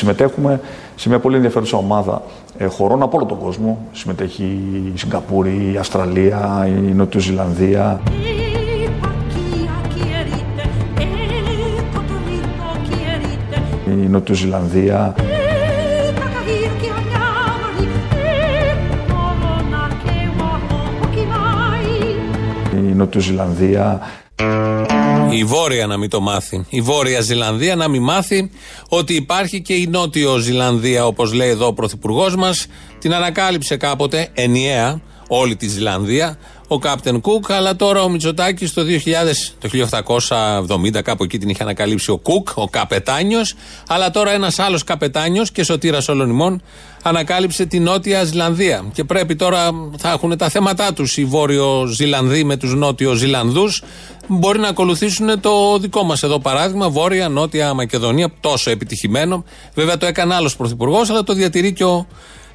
Συμμετέχουμε σε μια πολύ ενδιαφέρουσα ομάδα ε, χωρών από όλο τον κόσμο. Συμμετέχει η Σιγκαπούρη, η Αυστραλία, η Νότιο Ζηλανδία. Η Νότιο Ζηλανδία. Η Νότιο Ζηλανδία. Η Βόρεια να μην το μάθει. Η Βόρεια Ζηλανδία να μην μάθει ότι υπάρχει και η Νότιο Ζηλανδία, όπως λέει εδώ ο Πρωθυπουργός μας. Την ανακάλυψε κάποτε ενιαία όλη τη Ζηλανδία ο Κάπτεν Κουκ, αλλά τώρα ο Μητσοτάκης το 2000, το 1870 κάπου εκεί την είχε ανακαλύψει ο Κουκ, ο καπετάνιος, αλλά τώρα ένας άλλος καπετάνιος και σωτήρας όλων ημών ανακάλυψε την Νότια Ζηλανδία. Και πρέπει τώρα, θα έχουν τα θέματα τους οι Βόρειο Ζηλανδοί με τους Νότιο Ζηλανδούς. Μπορεί να ακολουθήσουν το δικό μας εδώ παράδειγμα, Βόρεια, Νότια Μακεδονία, τόσο επιτυχημένο. Βέβαια το έκανε άλλος πρωθυπουργός, αλλά το διατηρεί και ο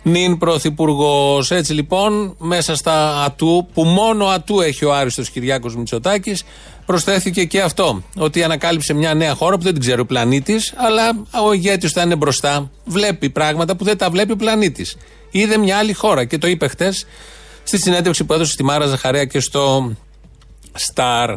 νυν πρωθυπουργός. Έτσι λοιπόν, μέσα στα ατού, που μόνο ατού έχει ο Άριστος Κυριάκος Μητσοτάκης, προσθέθηκε και αυτό. Ότι ανακάλυψε μια νέα χώρα που δεν την ξέρει ο πλανήτης, αλλά ο ηγέτης θα είναι μπροστά. Βλέπει πράγματα που δεν τα βλέπει ο πλανήτης. Είδε μια άλλη χώρα και το είπε χτες στη συνέντευξη που έδωσε στη Μάρα Ζαχαρέα και στο Star.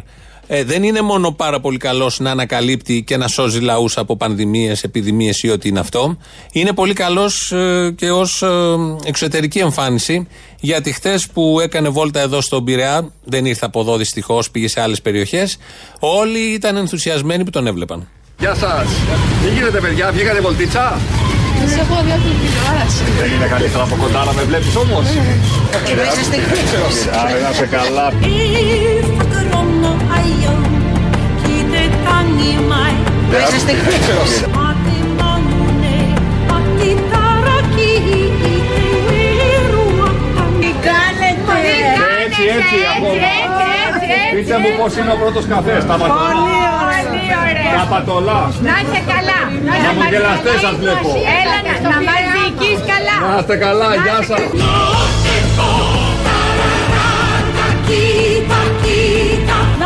Ε, δεν είναι μόνο πάρα πολύ καλό να ανακαλύπτει και να σώζει λαού από πανδημίε, επιδημίε ή ό,τι είναι αυτό. Είναι πολύ καλό ε, και ω ε, εξωτερική εμφάνιση. Γιατί χθε που έκανε βόλτα εδώ στον Πειραιά, δεν ήρθε από εδώ δυστυχώ, πήγε σε άλλε περιοχέ. Όλοι ήταν ενθουσιασμένοι που τον έβλεπαν. Γεια σα. Τι γίνεται, παιδιά, βγήκατε βολτίτσα. Σε έχω δει από την τηλεόραση. Δεν είναι καλύτερα από κοντά να με βλέπει όμω. Μέσα στην Άρα να σε καλά. Μέσα στην Τι κάνετε; Έτσι, έτσι, ακόμα. Πείτε μου πώς είναι ο πρώτος καφές, τα πατολά. Πολύ ωραία. Τα πατολά. Να είσαι καλά. Να μου γελαστές σας βλέπω. Έλα να να μας διοικείς καλά. Να είστε καλά, γεια σας.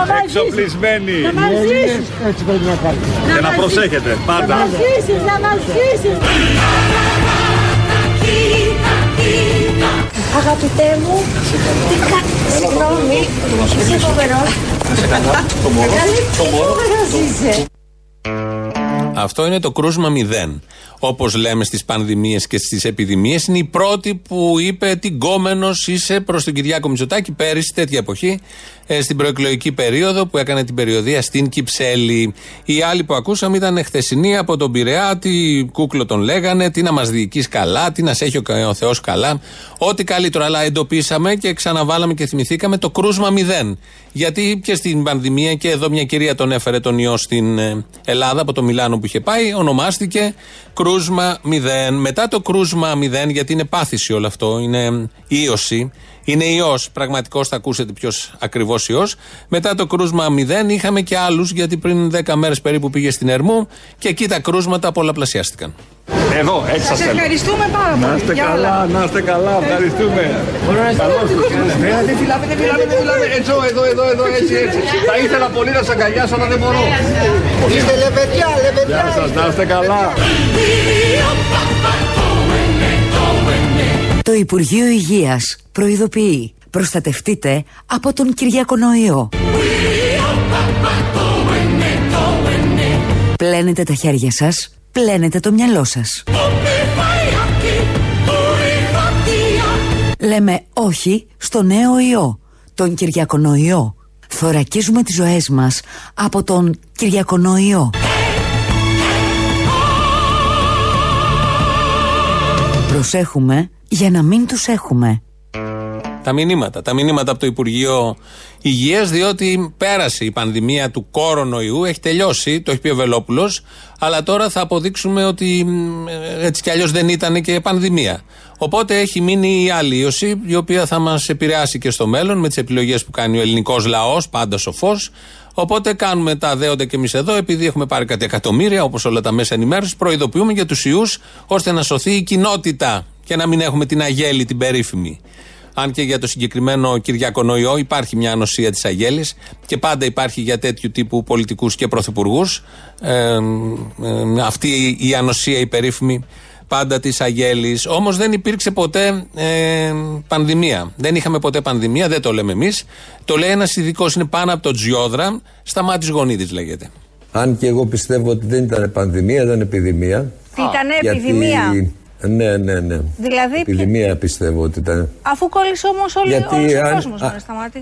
Να μας ζήσεις. Εξοπλισμένοι. Να μας ζήσεις. Και να προσέχετε, Να πάντα. μας ζήσεις. Να μας ζήσεις. Αγαπητέ μου, τι κα... Συγγνώμη, είσαι φοβερός. Καλή, τι φοβερός είσαι. Αυτό είναι το κρούσμα μηδέν. Όπως λέμε στις πανδημίες και στις επιδημίες, είναι η πρώτη που είπε τι γκόμενος είσαι προς τον Κυριάκο Μητσοτάκη πέρυσι, τέτοια εποχή, ε, στην προεκλογική περίοδο που έκανε την περιοδία στην Κυψέλη. Οι άλλοι που ακούσαμε ήταν χθεσινοί από τον Πειραιά, τι κούκλο τον λέγανε, τι να μας διοικείς καλά, τι να σε έχει ο, ο Θεός καλά. Ό,τι καλύτερο. Αλλά εντοπίσαμε και ξαναβάλαμε και θυμηθήκαμε το κρούσμα μηδέν. Γιατί και στην πανδημία και εδώ μια κυρία τον έφερε τον ιό στην ε, Ελλάδα από το Μιλάνο που είχε πάει, ονομάστηκε κρούσμα μηδέν. Μετά το κρούσμα μηδέν, γιατί είναι πάθηση όλο αυτό, είναι ίωση, είναι ιός. Πραγματικός θα ακούσετε ποιος ακριβώς ιός. Μετά το κρούσμα μηδέν είχαμε και άλλους, γιατί πριν 10 μέρες περίπου πήγε στην Ερμού και εκεί τα κρούσματα πολλαπλασιάστηκαν. Εδώ, έτσι σας θέλω. Ευχαριστούμε πάρα πολύ. Να είστε για όλα. καλά, να είστε καλά, ευχαριστούμε. Καλώς ήρθατε. Ναι, δεν φυλάμε, δεν φυλάμε, δεν φυλάμε. Έτσι, εδώ, εδώ, εδώ, έτσι, έτσι. Θα ήθελα πολύ να σε αγκαλιάσω, αλλά δεν μπορώ. Είστε λεβεδιά, Γεια λεβεδιά. σας, να είστε καλά. Το Υπουργείο Υγείας προειδοποιεί. Προστατευτείτε από τον Κυριακονοϊό. Πλένετε τα χέρια σας, πλένετε το μυαλό σας. Λέμε όχι στο νέο ιό, τον Κυριακονοϊό. Θωρακίζουμε τις ζωές μας από τον Κυριακονοϊό. Προσέχουμε για να μην τους έχουμε. Τα μηνύματα. Τα μηνύματα από το Υπουργείο Υγείας, διότι πέρασε η πανδημία του κορονοϊού, έχει τελειώσει, το έχει πει ο Βελόπουλος, αλλά τώρα θα αποδείξουμε ότι μ, ε, έτσι κι αλλιώς δεν ήταν και πανδημία. Οπότε έχει μείνει η άλλη ίωση, η οποία θα μας επηρεάσει και στο μέλλον με τις επιλογές που κάνει ο ελληνικός λαός, πάντα σοφό. Οπότε κάνουμε τα δέοντα και εμείς εδώ, επειδή έχουμε πάρει κάτι εκατομμύρια, όπως όλα τα μέσα ενημέρωσης, προειδοποιούμε για τους ιούς, ώστε να σωθεί η κοινότητα και να μην έχουμε την αγέλη, την περίφημη. Αν και για το συγκεκριμένο Κυριακονοϊό υπάρχει μια ανοσία της Αγέλης και πάντα υπάρχει για τέτοιου τύπου πολιτικούς και πρωθυπουργούς. Ε, ε, αυτή η ανοσία η περίφημη πάντα της Αγέλης. Όμως δεν υπήρξε ποτέ ε, πανδημία. Δεν είχαμε ποτέ πανδημία, δεν το λέμε εμείς. Το λέει ένας ειδικός, είναι πάνω από το Τζιόδρα, στα μάτια Γονίδης λέγεται. Αν και εγώ πιστεύω ότι δεν ήταν πανδημία, ήταν επιδημία. Ήταν επιδημία; Ναι, ναι, ναι. Δηλαδή. Επιδημία πιστεύω ότι ήταν. Αφού κόλλησε όμως όλος ο κόσμος με σταμάτη.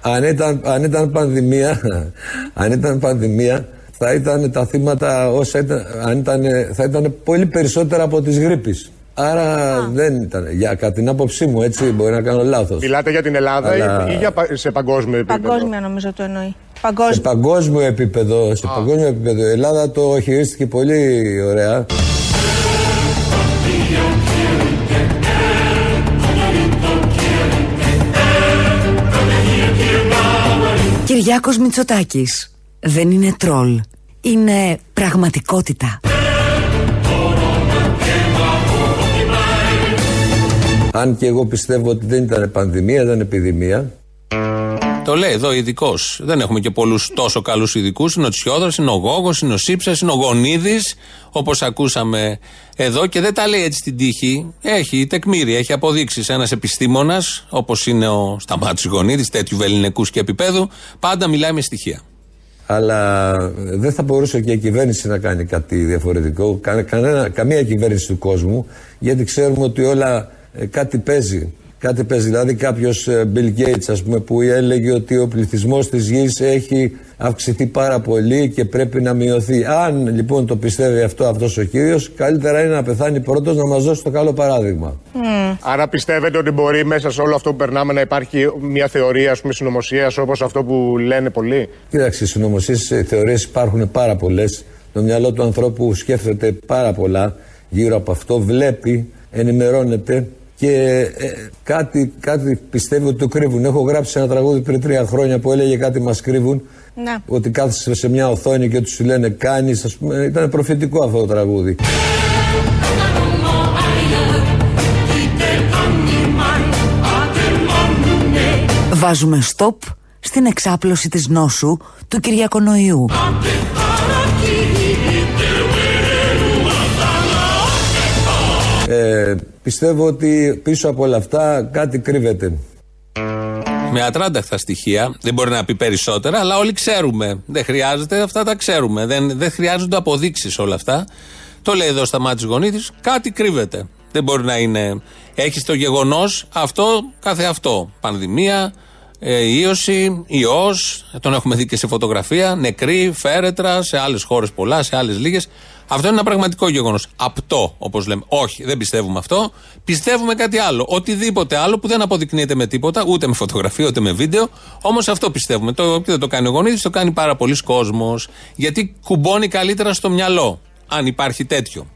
Αν ήταν, αν ήταν πανδημία, αν ήταν πανδημία, θα ήταν τα θύματα όσα ήταν, αν ήταν, θα ήταν πολύ περισσότερα από τις γρήπης. Άρα δεν ήταν. Για κατά την άποψή μου, έτσι μπορεί να κάνω λάθος. Μιλάτε για την Ελλάδα Αλλά... ή, για, σε παγκόσμιο επίπεδο; Παγκόσμια νομίζω το εννοεί. Παγκόσμιο. Σε παγκόσμιο επίπεδο. Σε παγκόσμιο επίπεδο. Η Ελλάδα το χειρίστηκε πολύ ωραία. Κυριάκος Μητσοτάκης δεν είναι τρόλ, είναι πραγματικότητα. Αν και εγώ πιστεύω ότι δεν ήταν πανδημία, ήταν επιδημία. Το λέει εδώ ειδικός. Δεν έχουμε και πολλούς τόσο καλούς ειδικούς. Είναι ο Τσιόδρας, είναι ο Γόγος, είναι ο Σύψας, είναι ο Γονίδης, όπως ακούσαμε εδώ. Και δεν τα λέει έτσι στην τύχη. Έχει τεκμήρια, έχει αποδείξεις. Ένας επιστήμονας, όπως είναι ο Σταμάτης Γονίδης, τέτοιου βεληνικούς και επίπεδου, πάντα μιλάει με στοιχεία. Αλλά δεν θα μπορούσε και η κυβέρνηση να κάνει κάτι διαφορετικό. Κανένα, καμία κυβέρνηση του κόσμου, γιατί ξέρουμε ότι όλα ε, κάτι παίζει. Κάτι παίζει. Δηλαδή, κάποιος ε, Bill Gates, ας πούμε, που έλεγε ότι ο πληθυσμός της γης έχει αυξηθεί πάρα πολύ και πρέπει να μειωθεί. Αν λοιπόν το πιστεύει αυτό αυτός ο κύριος, καλύτερα είναι να πεθάνει πρώτος να μας δώσει το καλό παράδειγμα. Mm. Άρα πιστεύετε ότι μπορεί μέσα σε όλο αυτό που περνάμε να υπάρχει μια θεωρία ας πούμε, συνωμοσίας όπως αυτό που λένε πολλοί; Κοίταξε, συνωμοσίες θεωρίες υπάρχουν πάρα πολλές. Το μυαλό του ανθρώπου σκέφτεται πάρα πολλά γύρω από αυτό, βλέπει, ενημερώνεται και ε, κάτι, κάτι πιστεύω ότι το κρύβουν. Έχω γράψει ένα τραγούδι πριν τρία χρόνια που έλεγε κάτι μας κρύβουν. Ναι. Ότι κάθεσαι σε μια οθόνη και ότι σου λένε κάνεις. Ας πούμε, ήταν προφητικό αυτό το τραγούδι. Βάζουμε στόπ στην εξάπλωση της νόσου του Κυριακονοϊού. Ε, πιστεύω ότι πίσω από όλα αυτά κάτι κρύβεται. Με ατράνταχτα στοιχεία, δεν μπορεί να πει περισσότερα, αλλά όλοι ξέρουμε. Δεν χρειάζεται, αυτά τα ξέρουμε. Δεν, δεν χρειάζονται αποδείξεις όλα αυτά. Το λέει εδώ στα μάτια γονίδη, κάτι κρύβεται. Δεν μπορεί να είναι. Έχεις το γεγονός αυτό κάθε αυτό. Πανδημία, ε, ίωση, ιός, τον έχουμε δει και σε φωτογραφία, νεκροί, φέρετρα, σε άλλες χώρες πολλά, σε άλλες λίγες. Αυτό είναι ένα πραγματικό γεγονός. Απτό, όπως λέμε. Όχι, δεν πιστεύουμε αυτό. Πιστεύουμε κάτι άλλο. Οτιδήποτε άλλο που δεν αποδεικνύεται με τίποτα, ούτε με φωτογραφία, ούτε με βίντεο. Όμως αυτό πιστεύουμε. Το, και δεν το κάνει ο γονίδης, το κάνει πάρα πολλοί κόσμος. Γιατί κουμπώνει καλύτερα στο μυαλό. Αν υπάρχει τέτοιο.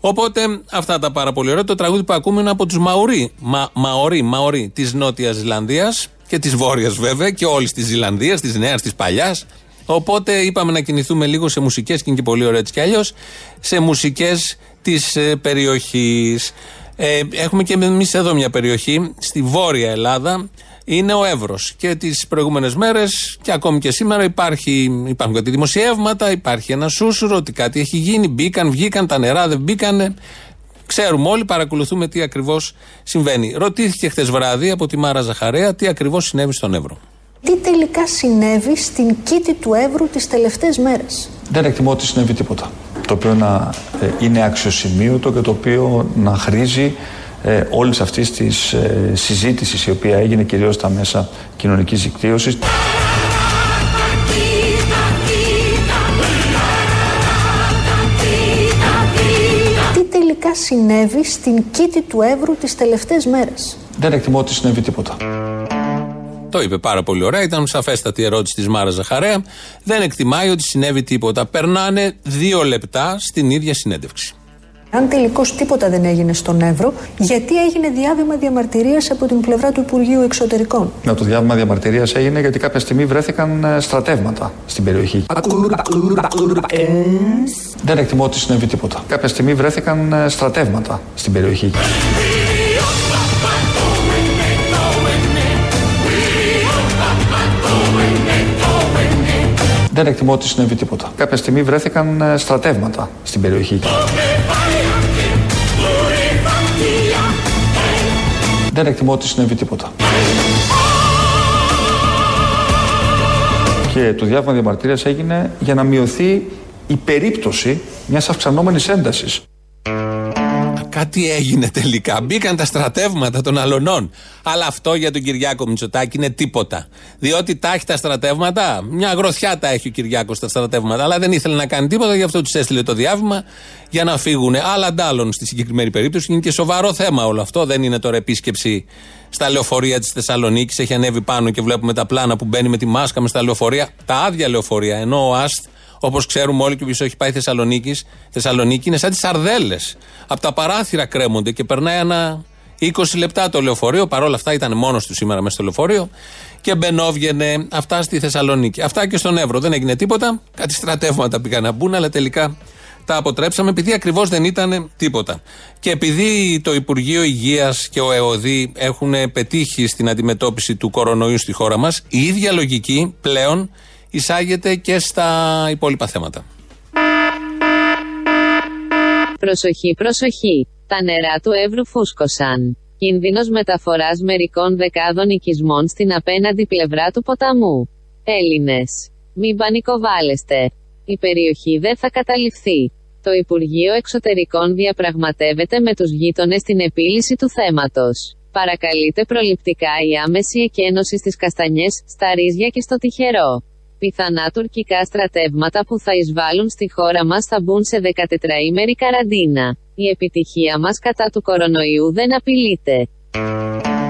Οπότε αυτά τα πάρα πολύ ωραία. Το τραγούδι που ακούμε είναι από τους Μαουρί. Μα, Μαωρί, Μαωρί της Νότιας Ζηλανδίας και της Βόρειας βέβαια και όλης της Ζηλανδίας, της Νέας, της Παλιάς. Οπότε είπαμε να κινηθούμε λίγο σε μουσικές και είναι και πολύ ωραία έτσι κι αλλιώς σε μουσικές της ε, περιοχής. Ε, έχουμε και εμείς εδώ μια περιοχή στη Βόρεια Ελλάδα είναι ο Εύρος. Και τις προηγούμενες μέρες και ακόμη και σήμερα υπάρχει, υπάρχουν κάτι δημοσιεύματα, υπάρχει ένα σούσουρο ότι κάτι έχει γίνει. Μπήκαν, βγήκαν, τα νερά δεν μπήκαν. Ξέρουμε όλοι, παρακολουθούμε τι ακριβώς συμβαίνει. Ρωτήθηκε χθες βράδυ από τη Μάρα Ζαχαρέα τι ακριβώς συνέβη στον Εύρο τι τελικά συνέβη στην κήτη του Εύρου τις τελευταίες μέρες. Δεν εκτιμώ ότι συνέβη τίποτα. Το οποίο να ε, είναι αξιοσημείωτο και το οποίο να χρήζει ε, όλης αυτής της ε, συζήτησης η οποία έγινε κυρίως στα μέσα κοινωνικής δικτύωσης. Τι τελικά συνέβη στην κήτη του Εύρου τις τελευταίες μέρες. Δεν εκτιμώ ότι συνέβη τίποτα. Το είπε πάρα πολύ ωραία. Ήταν σαφέστατη ερώτηση της Μάρας Ζαχαρέα. Δεν εκτιμάει ότι συνέβη τίποτα. Περνάνε δύο λεπτά στην ίδια συνέντευξη. Αν τελικώς τίποτα δεν έγινε στον Εύρο, γιατί έγινε διάβημα διαμαρτυρίας από την πλευρά του Υπουργείου Εξωτερικών; Να το διάβημα διαμαρτυρίας έγινε γιατί κάποια στιγμή βρέθηκαν ε, στρατεύματα στην περιοχή. Δεν εκτιμώ ότι συνέβη τίποτα. Κάποια στιγμή βρέθηκαν ε, στρατεύματα στην περιοχή. Δεν εκτιμώ ότι συνέβη τίποτα. Κάποια στιγμή βρέθηκαν ε, στρατεύματα στην περιοχή. Δεν εκτιμώ ότι συνέβη τίποτα. Και το διάβημα διαμαρτυρίας έγινε για να μειωθεί η περίπτωση μιας αυξανόμενης έντασης. Κάτι έγινε τελικά. Μπήκαν τα στρατεύματα των αλωνών. Αλλά αυτό για τον Κυριάκο Μητσοτάκη είναι τίποτα. Διότι τα έχει τα στρατεύματα. Μια γροθιά τα έχει ο Κυριάκος στα στρατεύματα. Αλλά δεν ήθελε να κάνει τίποτα, γι' αυτό τους έστειλε το διάβημα για να φύγουν. Αλλά αντάλλων στη συγκεκριμένη περίπτωση. Είναι και σοβαρό θέμα όλο αυτό. Δεν είναι τώρα επίσκεψη στα λεωφορεία της Θεσσαλονίκης. Έχει ανέβει πάνω και βλέπουμε τα πλάνα που μπαίνει με τη μάσκα μες στα λεωφορεία. Τα άδεια λεωφορεία. Ενώ ο Αστ Όπως ξέρουμε όλοι και όποιος έχει πάει Θεσσαλονίκης, Θεσσαλονίκη είναι σαν τις σαρδέλες. Από τα παράθυρα κρέμονται και περνάει ένα 20 λεπτά το λεωφορείο. Παρ' όλα αυτά ήταν μόνος τους σήμερα μέσα στο λεωφορείο και μπαινόβγαινε αυτά στη Θεσσαλονίκη. Αυτά και στον Εύρο. Δεν έγινε τίποτα. Κάτι στρατεύματα πήγαν να μπουν, αλλά τελικά τα αποτρέψαμε επειδή ακριβώς δεν ήταν τίποτα. Και επειδή το Υπουργείο Υγείας και ο ΕΟΔΗ έχουν πετύχει στην αντιμετώπιση του κορονοϊού στη χώρα μας, η ίδια λογική πλέον εισάγεται και στα υπόλοιπα θέματα. Προσοχή, προσοχή. Τα νερά του Εύρου φούσκωσαν. Κίνδυνος μεταφοράς μερικών δεκάδων οικισμών στην απέναντι πλευρά του ποταμού. Έλληνες. Μην πανικοβάλλεστε. Η περιοχή δεν θα καταληφθεί. Το Υπουργείο Εξωτερικών διαπραγματεύεται με τους γείτονες την επίλυση του θέματος. Παρακαλείται προληπτικά η άμεση εκένωση στις καστανιές, στα ρίζια και στο τυχερό πιθανά τουρκικά στρατεύματα που θα εισβάλλουν στη χώρα μας θα μπουν σε 14ημερη καραντίνα. Η επιτυχία μας κατά του κορονοϊού δεν απειλείται.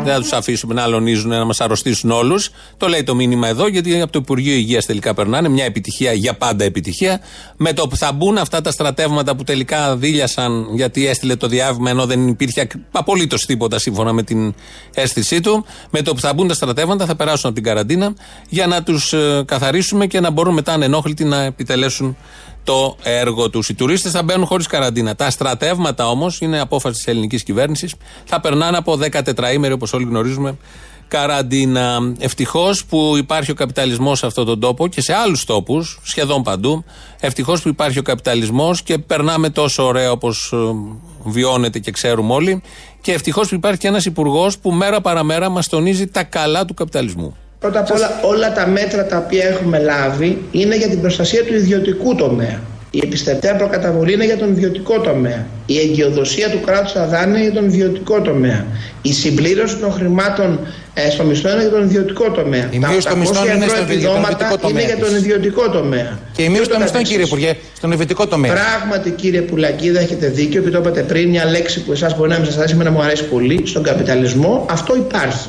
Δεν θα τους αφήσουμε να αλωνίζουν, να μας αρρωστήσουν όλους. Το λέει το μήνυμα εδώ, γιατί από το Υπουργείο Υγείας τελικά περνάνε. Μια επιτυχία για πάντα επιτυχία. Με το που θα μπουν αυτά τα στρατεύματα που τελικά δίλιασαν γιατί έστειλε το διάβημα ενώ δεν υπήρχε απολύτως τίποτα σύμφωνα με την αίσθησή του. Με το που θα μπουν τα στρατεύματα θα περάσουν από την καραντίνα για να τους ε, καθαρίσουμε και να μπορούν μετά ανενόχλητοι να επιτελέσουν το έργο τους. Οι τουρίστες θα μπαίνουν χωρίς καραντίνα. Τα στρατεύματα όμως, είναι απόφαση της ελληνικής κυβέρνησης, θα περνάνε από 14 ημέρε, όπως όλοι γνωρίζουμε, καραντίνα. Ευτυχώς που υπάρχει ο καπιταλισμός σε αυτόν τον τόπο και σε άλλους τόπους, σχεδόν παντού. Ευτυχώς που υπάρχει ο καπιταλισμός και περνάμε τόσο ωραία όπως ε, βιώνεται και ξέρουμε όλοι. Και ευτυχώς που υπάρχει και ένας υπουργός που μέρα παραμέρα μας τονίζει τα καλά του καπιταλισμού. Πρώτα απ' όλα, όλα τα μέτρα τα οποία έχουμε λάβει είναι για την προστασία του ιδιωτικού τομέα. Η επιστευτέα προκαταβολή είναι για τον ιδιωτικό τομέα. Η εγκυοδοσία του κράτους θα δάνει για τον ιδιωτικό τομέα. Η συμπλήρωση των χρημάτων ε, στο μισθό είναι για τον ιδιωτικό τομέα. Η μείωση των μισθών είναι στον ιδιωτικό τομέα. Είναι για τον ιδιωτικό τομέα. Και η μείωση των μισθών, κύριε Υπουργέ, στον ιδιωτικό τομέα. Πράγματι, κύριε Πουλακίδα, έχετε δίκιο και το είπατε πριν. Μια λέξη που εσάς μπορεί να μην σας αρέσει, να μου αρέσει πολύ. Στον καπιταλισμό αυτό υπάρχει.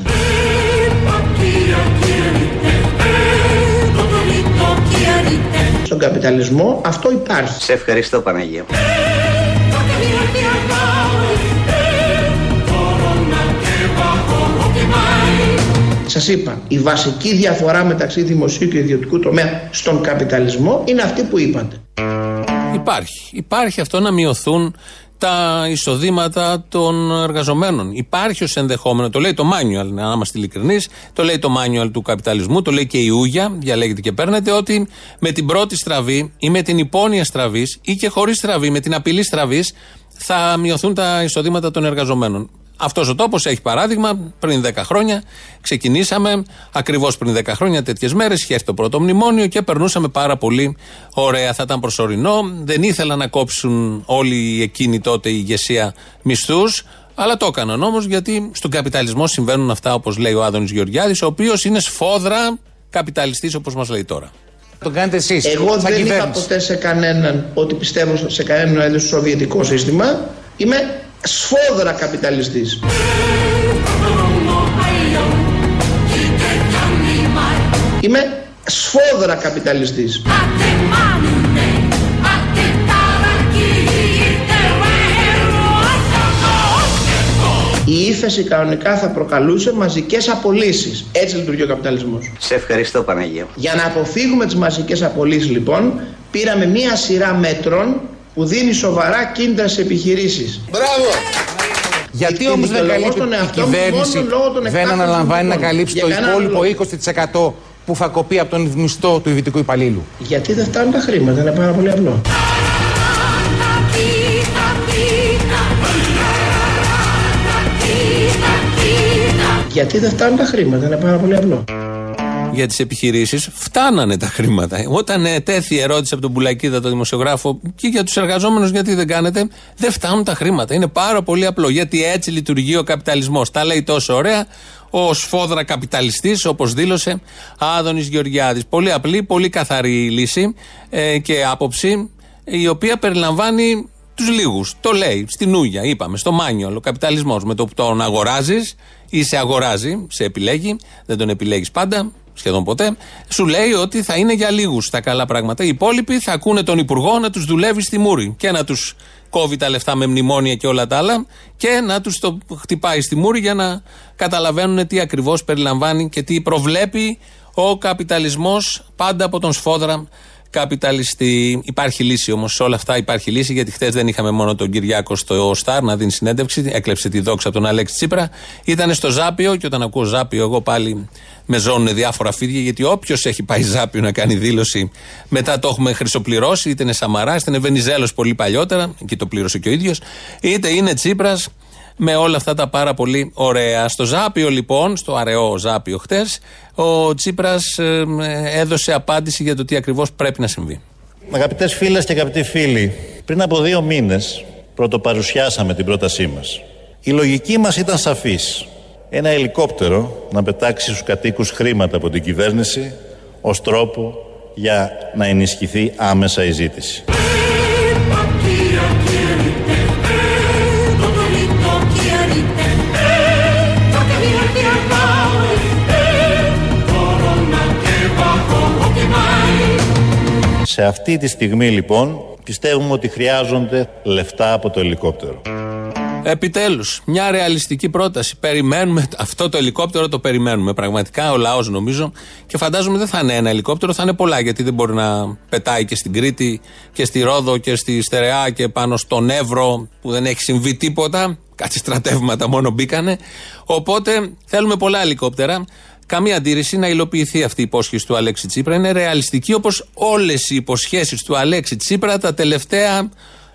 Στον καπιταλισμό αυτό υπάρχει. Σε ευχαριστώ Παναγία. Σας είπα, η βασική διαφορά μεταξύ δημοσίου και ιδιωτικού τομέα στον καπιταλισμό είναι αυτή που είπατε. Υπάρχει. Υπάρχει αυτό να μειωθούν τα εισοδήματα των εργαζομένων. Υπάρχει ως ενδεχόμενο, το λέει το manual, να είμαστε ειλικρινείς, το λέει το manual του καπιταλισμού, το λέει και η Ούγια, διαλέγεται και παίρνετε, ότι με την πρώτη στραβή ή με την υπόνοια στραβής ή και χωρίς στραβή, με την απειλή στραβής, θα μειωθούν τα εισοδήματα των εργαζομένων. Αυτός ο τόπος έχει παράδειγμα. Πριν 10 χρόνια ξεκινήσαμε, ακριβώς πριν 10 χρόνια, τέτοιες μέρες. Είχε το πρώτο μνημόνιο και περνούσαμε πάρα πολύ ωραία. Θα ήταν προσωρινό. Δεν ήθελαν να κόψουν όλοι εκείνοι τότε η ηγεσία μισθούς. Αλλά το έκαναν όμως γιατί στον καπιταλισμό συμβαίνουν αυτά όπως λέει ο Άδωνης Γεωργιάδης, ο οποίος είναι σφόδρα καπιταλιστής όπως μας λέει τώρα. Τον κάνετε εσείς. Εγώ δεν είπα ποτέ σε κανέναν ότι πιστεύω σε κανέναν έδωσε σοβιετικό σύστημα. Είμαι σφόδρα καπιταλιστής. Είμαι σφόδρα καπιταλιστής. Η ύφεση κανονικά θα προκαλούσε μαζικές απολύσεις. Έτσι λειτουργεί ο καπιταλισμός. Σε ευχαριστώ Παναγία. Για να αποφύγουμε τις μαζικές απολύσεις λοιπόν, πήραμε μία σειρά μέτρων που δίνει σοβαρά κίνητρα σε επιχειρήσεις. Μπράβο! Γιατί όμως δεν καλύπτει η κυβέρνηση, δεν αναλαμβάνει να καλύψει το υπόλοιπο 20% που θα κοπεί από τον μισθό του ιδιωτικού υπαλλήλου. Γιατί δεν φτάνουν τα χρήματα, είναι πάρα πολύ απλό. Γιατί δεν φτάνουν τα χρήματα, είναι πάρα πολύ απλό. Για τις επιχειρήσεις φτάνανε τα χρήματα. Όταν ε, τέθη η ερώτηση από τον Πουλακίδα, τον δημοσιογράφο, και για τους εργαζόμενους, γιατί δεν κάνετε, δεν φτάνουν τα χρήματα. Είναι πάρα πολύ απλό. Γιατί έτσι λειτουργεί ο καπιταλισμός. Τα λέει τόσο ωραία ο σφόδρα καπιταλιστής, όπως δήλωσε Άδωνης Γεωργιάδης. Πολύ απλή, πολύ καθαρή λύση ε, και άποψη, η οποία περιλαμβάνει τους λίγους. Το λέει στην Ούγια, είπαμε, στο Μάνιο, ο καπιταλισμός. Με το που τον αγοράζεις ή σε αγοράζει, σε επιλέγει, δεν τον επιλέγεις πάντα, σχεδόν ποτέ, σου λέει ότι θα είναι για λίγους τα καλά πράγματα. Οι υπόλοιποι θα ακούνε τον Υπουργό να τους δουλεύει στη μούρη και να τους κόβει τα λεφτά με μνημόνια και όλα τα άλλα και να τους το χτυπάει στη μούρη για να καταλαβαίνουν τι ακριβώς περιλαμβάνει και τι προβλέπει ο καπιταλισμός πάντα από τον Σφόδρα καπιταλιστή. Υπάρχει λύση όμως. Σε όλα αυτά υπάρχει λύση, γιατί χθες δεν είχαμε μόνο τον Κυριάκο στο Σταρ να δίνει συνέντευξη. Έκλεψε τη δόξα από τον Αλέξη Τσίπρα. Ήταν στο Ζάπιο και όταν ακούω Ζάπιο, εγώ πάλι με ζώνουν διάφορα φίδια, γιατί όποιος έχει πάει Ζάπιο να κάνει δήλωση, μετά το έχουμε χρυσοπληρώσει. Είτε είναι Σαμαρά, είτε είναι Βενιζέλος πολύ παλιότερα, εκεί το πλήρωσε και ο ίδιος, είτε είναι Τσίπρας με όλα αυτά τα πάρα πολύ ωραία. Στο Ζάπιο λοιπόν, στο αραιό Ζάπιο χτες, ο Τσίπρας έδωσε απάντηση για το τι ακριβώς πρέπει να συμβεί. Αγαπητές φίλες και αγαπητοί φίλοι, πριν από δύο μήνες πρωτοπαρουσιάσαμε την πρότασή μας. Η λογική μας ήταν σαφής. Ένα ελικόπτερο να πετάξει στους κατοίκους χρήματα από την κυβέρνηση ως τρόπο για να ενισχυθεί άμεσα η ζήτηση. Σε αυτή τη στιγμή λοιπόν πιστεύουμε ότι χρειάζονται λεφτά από το ελικόπτερο. Επιτέλους, μια ρεαλιστική πρόταση. Περιμένουμε αυτό το ελικόπτερο, το περιμένουμε. Πραγματικά ο λαός νομίζω και φαντάζομαι δεν θα είναι ένα ελικόπτερο, θα είναι πολλά γιατί δεν μπορεί να πετάει και στην Κρήτη και στη Ρόδο και στη Στερεά και πάνω στον Εύρο που δεν έχει συμβεί τίποτα. Κάτι στρατεύματα μόνο μπήκανε. Οπότε θέλουμε πολλά ελικόπτερα. Καμία αντίρρηση να υλοποιηθεί αυτή η υπόσχεση του Αλέξη Τσίπρα. Είναι ρεαλιστική όπως όλες οι υποσχέσεις του Αλέξη Τσίπρα τα τελευταία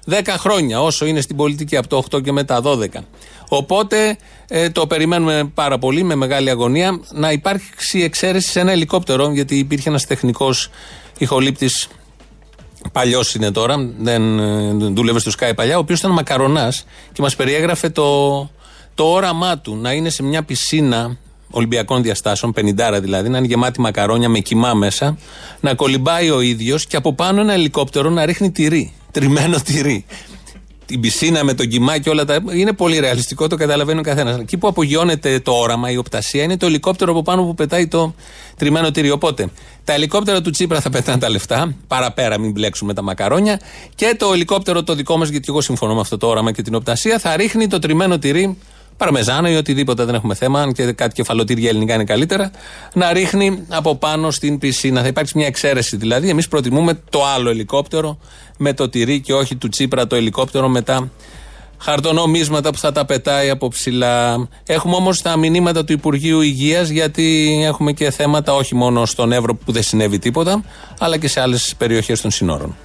10 χρόνια, όσο είναι στην πολιτική από το 8 και μετά 12. Οπότε ε, το περιμένουμε πάρα πολύ με μεγάλη αγωνία να υπάρξει εξαίρεση σε ένα ελικόπτερο, γιατί υπήρχε ένας τεχνικός ηχολήπτης. Παλιός είναι τώρα, δεν ε, δούλευε στο Sky παλιά, ο οποίος ήταν μακαρονάς και μας περιέγραφε το, το όραμά του να είναι σε μια πισίνα Ολυμπιακών διαστάσεων, 50 δηλαδή, να είναι γεμάτη μακαρόνια με κοιμά μέσα, να κολυμπάει ο ίδιος και από πάνω ένα ελικόπτερο να ρίχνει τυρί. Τριμμένο τυρί. Την πισίνα με τον κοιμά και όλα τα. Είναι πολύ ρεαλιστικό, το καταλαβαίνει ο καθένας. Εκεί που απογειώνεται το όραμα, η οπτασία, είναι το ελικόπτερο από πάνω που πετάει το τριμμένο τυρί. Οπότε, τα ελικόπτερα του Τσίπρα θα πετάνε τα λεφτά, παραπέρα, μην μπλέξουμε τα μακαρόνια. Και το ελικόπτερο το δικό μας, γιατί εγώ συμφωνώ με αυτό το όραμα και την οπτασία, θα ρίχνει το τριμμένο τυρί παρμεζάνα ή οτιδήποτε δεν έχουμε θέμα, αν και κάτι κεφαλοτήρια ελληνικά είναι καλύτερα, να ρίχνει από πάνω στην πισίνα. Θα υπάρξει μια εξαίρεση δηλαδή. Εμείς προτιμούμε το άλλο ελικόπτερο με το τυρί και όχι του Τσίπρα το ελικόπτερο με τα χαρτονομίσματα που θα τα πετάει από ψηλά. Έχουμε όμως τα μηνύματα του Υπουργείου Υγείας, γιατί έχουμε και θέματα όχι μόνο στον Εύρο που δεν συνέβη τίποτα, αλλά και σε άλλες περιοχές των συνόρων.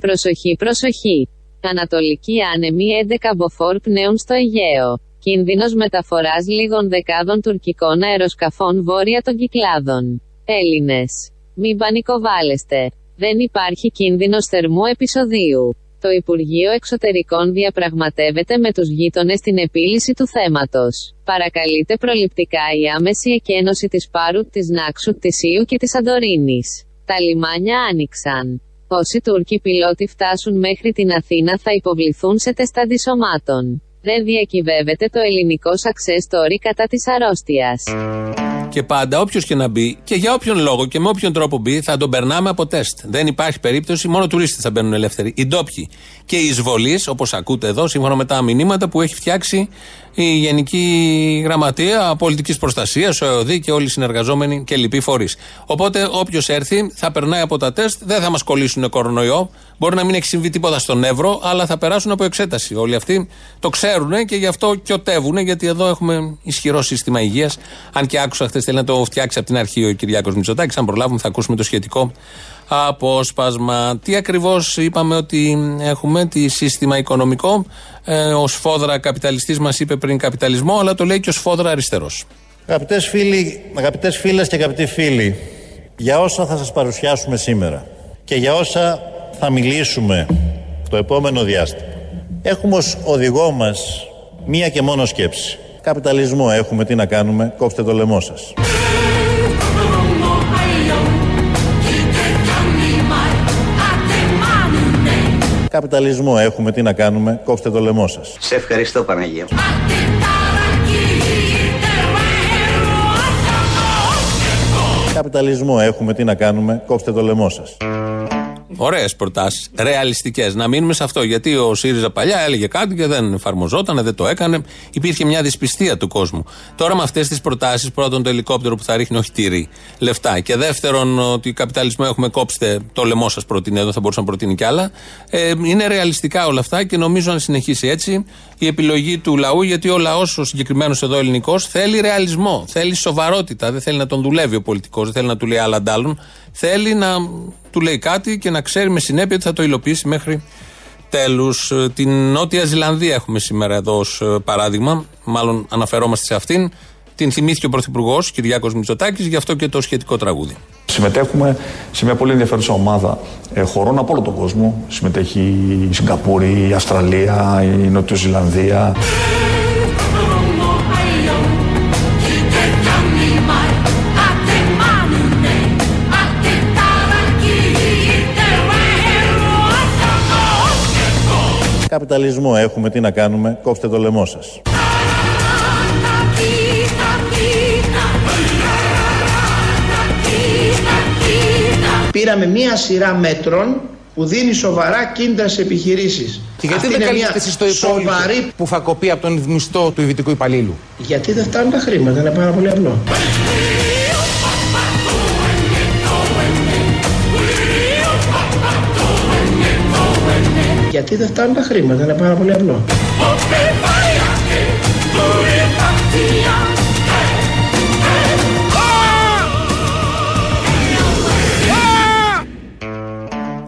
Προσοχή, προσοχή. Ανατολική άνεμη 11 μποφόρ πνέουν στο Αιγαίο. Κίνδυνος μεταφοράς λίγων δεκάδων τουρκικών αεροσκαφών βόρεια των Κυκλάδων. Έλληνες. Μην πανικοβάλλεστε. Δεν υπάρχει κίνδυνος θερμού επεισοδίου. Το Υπουργείο Εξωτερικών διαπραγματεύεται με τους γείτονες την επίλυση του θέματος. Παρακαλείται προληπτικά η άμεση εκένωση της Πάρου, της Νάξου, της Ιου και της Αντορίνης. Τα λιμάνια άνοιξαν. Όσοι Τούρκοι πιλότοι φτάσουν μέχρι την Αθήνα θα υποβληθούν σε τεστ αντισωμάτων. Δεν διακυβεύεται το ελληνικό success story κατά της αρρώστιας. Και πάντα, όποιος και να μπει, και για όποιον λόγο και με όποιον τρόπο μπει, θα τον περνάμε από τεστ. Δεν υπάρχει περίπτωση, μόνο τουρίστες θα μπαίνουν ελεύθεροι. Οι ντόπιοι. Και οι εισβολείς, όπως ακούτε εδώ, σύμφωνα με τα μηνύματα που έχει φτιάξει η Γενική Γραμματεία Πολιτικής Προστασίας, ο ΕΟΔΗ και όλοι οι συνεργαζόμενοι και λοιποί φορείς. Οπότε, όποιος έρθει θα περνάει από τα τεστ, δεν θα μας κολλήσουν κορονοϊό. Μπορεί να μην έχει συμβεί τίποτα στον Εύρο, αλλά θα περάσουν από εξέταση. Όλοι αυτοί το ξέρουν και γι' αυτό κιωτεύουν, γιατί εδώ έχουμε ισχυρό σύστημα υγείας. Αν και άκουσα χθε χθες θέλει να το φτιάξει από την αρχή ο Κυριάκος Μητσοτάκης. Αν προλάβουμε, θα ακούσουμε το σχετικό απόσπασμα. Τι ακριβώς είπαμε ότι έχουμε, τι σύστημα οικονομικό. Ε, ο Σφόδρα καπιταλιστής μας είπε πριν καπιταλισμό, αλλά το λέει και ο Σφόδρα αριστερός. Αγαπητές φίλοι, αγαπητές φίλες και αγαπητοί φίλοι, για όσα θα σας παρουσιάσουμε σήμερα και για όσα θα μιλήσουμε το επόμενο διάστημα. Έχουμε ως οδηγό μας μία και μόνο σκέψη. Καπιταλισμό έχουμε, τι να κάνουμε, κόψτε το λαιμό σας. Καπιταλισμό έχουμε, τι να κάνουμε, κόψτε το λαιμό σας. Σε ευχαριστώ Παναγία. Καπιταλισμό έχουμε, τι να κάνουμε, κόψτε το λαιμό σας. Ωραίες προτάσεις. Ρεαλιστικές. Να μείνουμε σε αυτό. Γιατί ο ΣΥΡΙΖΑ παλιά έλεγε κάτι και δεν εφαρμοζόταν, δεν το έκανε. Υπήρχε μια δυσπιστία του κόσμου. Τώρα με αυτές τις προτάσεις, πρώτον το ελικόπτερο που θα ρίχνει όχι τυρί, λεφτά. Και δεύτερον ότι καπιταλισμό έχουμε κόψτε το λαιμό σας προτείνει εδώ, θα μπορούσα να προτείνει κι άλλα. Ε, είναι ρεαλιστικά όλα αυτά και νομίζω αν συνεχίσει έτσι η επιλογή του λαού, γιατί ο λαός, ο συγκεκριμένος εδώ ελληνικός, θέλει ρεαλισμό, θέλει σοβαρότητα. Δεν θέλει να τον δουλεύει ο πολιτικός, δεν θέλει να του λέει άλλα αντάλλων. Θέλει να του λέει κάτι και να ξέρει με συνέπεια ότι θα το υλοποιήσει μέχρι τέλους. Την Νότια Ζηλανδία έχουμε σήμερα εδώ ως παράδειγμα. Μάλλον αναφερόμαστε σε αυτήν. Την θυμήθηκε ο Πρωθυπουργός Κυριάκος Μητσοτάκης, γι' αυτό και το σχετικό τραγούδι. Συμμετέχουμε σε μια πολύ ενδιαφέρουσα ομάδα ε, χωρών από όλο τον κόσμο. Συμμετέχει η Σιγκαπούρη, η Αυστραλία, η Νότιο Ζηλανδία. Καπιταλισμό έχουμε, τι να κάνουμε, κόψτε το λαιμό σας. Πήραμε μία σειρά μέτρων που δίνει σοβαρά κίνητρα σε επιχειρήσεις. Και γιατί Αυτή δεν είναι καλείτε μια εσείς το υπόλοιπο σοβαρή- που θα κοπεί από τον μισθό του ιδιωτικού υπαλλήλου; Γιατί δεν φτάνουν τα χρήματα, είναι πάρα πολύ απλό. Γιατί δεν φτάνουν τα χρήματα, είναι πάρα πολύ απλό.